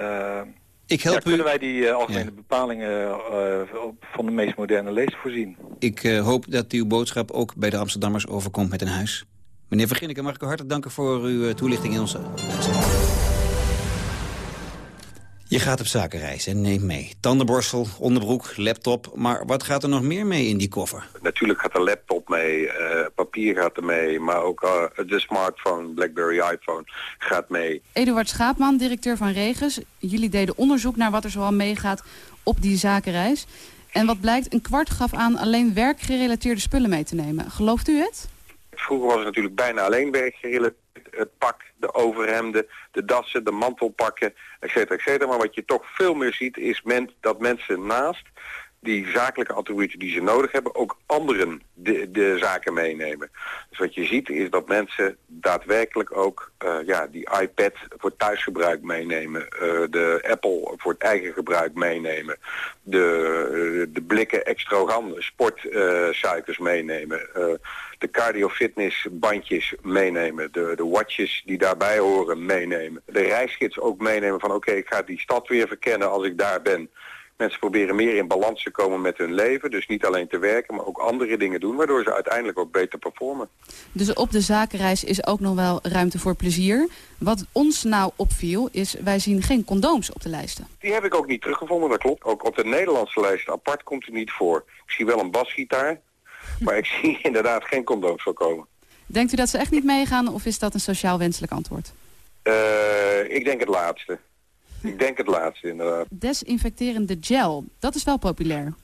Uh, ik help ja, kunnen wij die uh, algemene ja. bepalingen uh, van de meest moderne lezer voorzien. Ik hoop dat uw boodschap ook bij de Amsterdammers overkomt met een huis. Meneer Verginneke, mag ik u hartelijk danken voor uw toelichting in onze Je gaat op zakenreis en neemt mee. Tandenborstel, onderbroek, laptop. Maar wat gaat er nog meer mee in die koffer? Natuurlijk gaat de laptop mee, uh, papier gaat er mee... maar ook uh, de smartphone, BlackBerry iPhone gaat mee. Eduard Schaapman, directeur van Regens. Jullie deden onderzoek naar wat er zoal meegaat op die zakenreis. En wat blijkt, een kwart gaf aan alleen werkgerelateerde spullen mee te nemen. Gelooft u het? Vroeger was het natuurlijk bijna alleen werkgerelateerd. Het pak, de overhemden, de dassen, de mantelpakken, et cetera, et cetera. Maar wat je toch veel meer ziet is men, dat mensen naast die zakelijke attributen die ze nodig hebben, ook anderen de, de zaken meenemen. Dus wat je ziet is dat mensen daadwerkelijk ook uh, ja, die iPad voor thuisgebruik meenemen, uh, de Apple voor het eigen gebruik meenemen, de, de blikken extrogan, sportsuikers meenemen, de cardio-fitness bandjes meenemen, de, de watches die daarbij horen meenemen, de reisgids ook meenemen van oké, ik ga die stad weer verkennen als ik daar ben. Mensen proberen meer in balans te komen met hun leven. Dus niet alleen te werken, maar ook andere dingen doen... waardoor ze uiteindelijk ook beter performen. Dus op de zakenreis is ook nog wel ruimte voor plezier. Wat ons nou opviel, is wij zien geen condooms op de lijsten. Die heb ik ook niet teruggevonden, dat klopt. Ook op de Nederlandse lijst apart komt er niet voor. Ik zie wel een basgitaar, *laughs* maar ik zie inderdaad geen condooms voorkomen. Denkt u dat ze echt niet meegaan of is dat een sociaal wenselijk antwoord? Uh, ik denk het laatste. Ik denk het laatste inderdaad. Desinfecterende gel, dat is wel populair.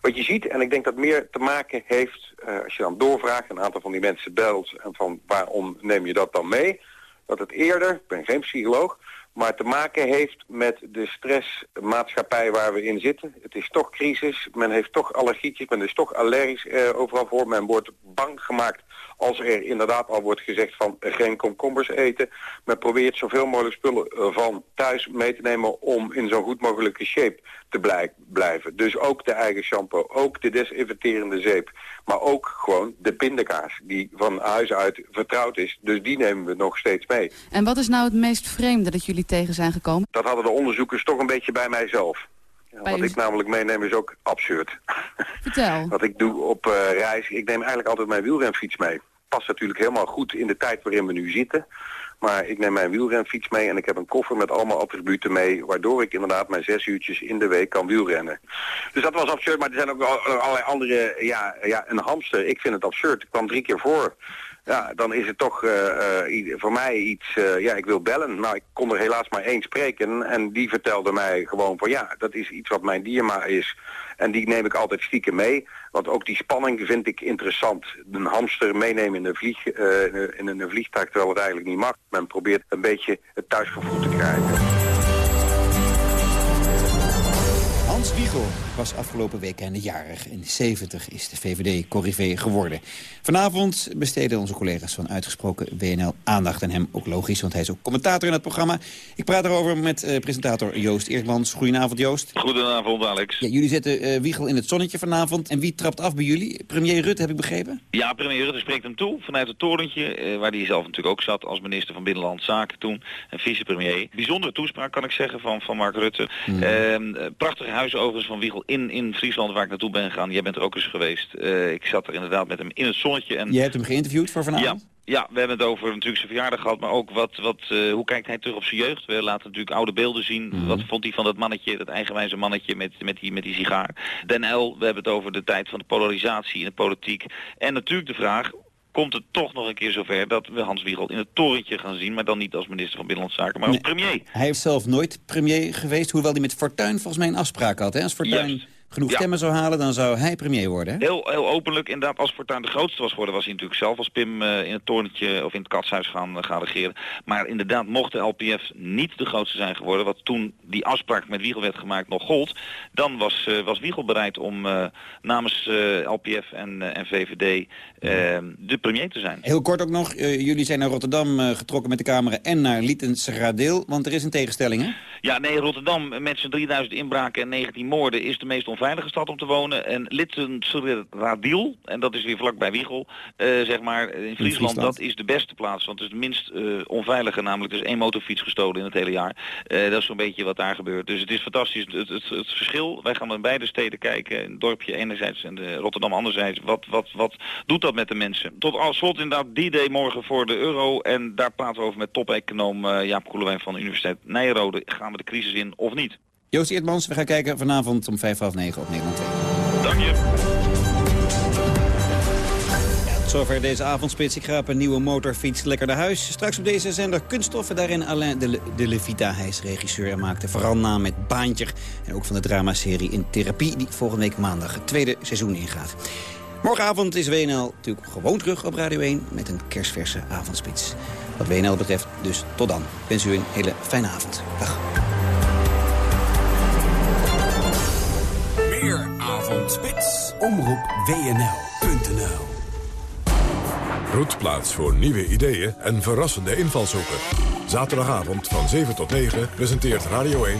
Wat je ziet, en ik denk dat meer te maken heeft, uh, als je dan doorvraagt, een aantal van die mensen belt en van waarom neem je dat dan mee, dat het eerder, ik ben geen psycholoog, maar te maken heeft met de stressmaatschappij waar we in zitten. Het is toch crisis, men heeft toch allergietjes, men is toch allergisch eh, overal voor. Men wordt bang gemaakt als er inderdaad al wordt gezegd van geen komkommers eten. Men probeert zoveel mogelijk spullen uh, van thuis mee te nemen om in zo goed mogelijke shape te blij blijven. Dus ook de eigen shampoo, ook de desinfecterende zeep. Maar ook gewoon de pindakaas die van huis uit vertrouwd is. Dus die nemen we nog steeds mee. En wat is nou het meest vreemde dat jullie tegen zijn gekomen? Dat hadden de onderzoekers toch een beetje bij mijzelf. Ja, wat ik namelijk meeneem is ook absurd. Vertel. *laughs* wat ik doe op uh, reis, ik neem eigenlijk altijd mijn wielrenfiets mee. Past natuurlijk helemaal goed in de tijd waarin we nu zitten. Maar ik neem mijn wielrenfiets mee en ik heb een koffer met allemaal attributen mee... waardoor ik inderdaad mijn zes uurtjes in de week kan wielrennen. Dus dat was absurd, maar er zijn ook allerlei andere... Ja, ja een hamster, ik vind het absurd. Ik kwam drie keer voor ja, dan is het toch uh, uh, voor mij iets, uh, ja, ik wil bellen. Nou, ik kon er helaas maar één spreken en die vertelde mij gewoon van ja, dat is iets wat mijn dierma is. En die neem ik altijd stiekem mee, want ook die spanning vind ik interessant. Een hamster meenemen in een, vlieg, in een vliegtuig terwijl het eigenlijk niet mag. Men probeert een beetje het thuisgevoel te krijgen. Hans Wiegel was afgelopen weekend jarig. In 70 is de VVD corrivé geworden. Vanavond besteden onze collega's van Uitgesproken WNL aandacht aan hem. Ook logisch, want hij is ook commentator in het programma. Ik praat erover met uh, presentator Joost Eertmans. Goedenavond, Joost. Goedenavond, Alex. Ja, jullie zetten uh, Wiegel in het zonnetje vanavond. En wie trapt af bij jullie? Premier Rutte, heb ik begrepen? Ja, premier Rutte spreekt hem toe vanuit het torentje... Uh, waar hij zelf natuurlijk ook zat als minister van Binnenlandse Zaken toen. En vicepremier. Bijzondere toespraak, kan ik zeggen, van, van Mark Rutte. Mm. prachtige huis overigens van Wiegel in, in Friesland, waar ik naartoe ben gegaan. Jij bent er ook eens geweest. ik zat er inderdaad met hem in het zonnetje. En... Je hebt hem geïnterviewd voor vanavond? Ja. Ja, we hebben het over natuurlijk zijn verjaardag gehad, maar ook wat, wat, uh, hoe kijkt hij terug op zijn jeugd? We laten natuurlijk oude beelden zien. Mm -hmm. Wat vond hij van dat mannetje, dat eigenwijze mannetje met, met, die, met die sigaar? Den L, we hebben het over de tijd van de polarisatie in de politiek. En natuurlijk de vraag, komt het toch nog een keer zover dat we Hans Wiegel in het torentje gaan zien, maar dan niet als minister van Binnenlandse Zaken, maar nee, als premier. Hij heeft zelf nooit premier geweest, hoewel hij met Fortuyn volgens mij een afspraak had. Hè? Als Fortuyn Juist. Genoeg Ja. stemmen zou halen, dan zou hij premier worden. Hè? Heel, heel openlijk, inderdaad, als Fortuyn de grootste was geworden, was hij natuurlijk zelf als Pim eh, in het torentje of in het katshuis gaan, eh, gaan regeren. Maar inderdaad, mocht de LPF niet de grootste zijn geworden, wat toen die afspraak met Wiegel werd gemaakt nog gold, dan was, eh, was Wiegel bereid om namens LPF en, en VVD de premier te zijn. Heel kort ook nog, jullie zijn naar Rotterdam getrokken met de camera en naar Lietensradeel, want er is een tegenstelling, hè? Ja, nee, Rotterdam met zijn 3000 inbraken en 19 moorden is de meest onveilige stad om te wonen. En Litsen-Radiel, en dat is weer vlakbij Wiegel, eh, zeg maar, in Friesland, Friesland. dat is de beste plaats. Want het is de minst eh, onveilige, namelijk is één motorfiets gestolen in het hele jaar. Eh, dat is zo'n beetje wat daar gebeurt. Dus het is fantastisch. Het, het, het verschil, wij gaan in beide steden kijken, het dorpje enerzijds en de Rotterdam anderzijds. Wat, wat, wat doet dat met de mensen? Tot als slot inderdaad die day morgen voor de euro. En daar praten we over met top-econoom eh, Jaap Koelewijn van de Universiteit Nijrode. Gaan we de crisis in of niet? Joost Eertmans, we gaan kijken vanavond om vijf half negen op Nederland 2. Dank je. Zover deze avondspits. Ik ga op een nieuwe motorfiets lekker naar huis. Straks op deze zender kunststoffen. Daarin Alain de, Le de Levita. Hij is regisseur en maakte vooral naam met Baantje. En ook van de dramaserie In Therapie. Die volgende week maandag het tweede seizoen ingaat. Morgenavond is WNL natuurlijk gewoon terug op Radio 1 met een kerstverse avondspits. Wat WNL betreft dus tot dan. Ik wens u een hele fijne avond. Dag. Meer avondspits. Omroep WNL.nl Roetplaats voor nieuwe ideeën en verrassende invalshoeken. Zaterdagavond van 7 tot 9 presenteert Radio 1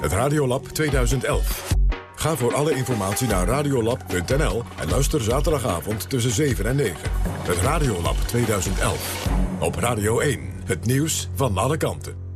het Radiolab 2011. Ga voor alle informatie naar radiolab.nl en luister zaterdagavond tussen 7 en 9. Het Radiolab 2011. Op Radio 1, het nieuws van alle kanten.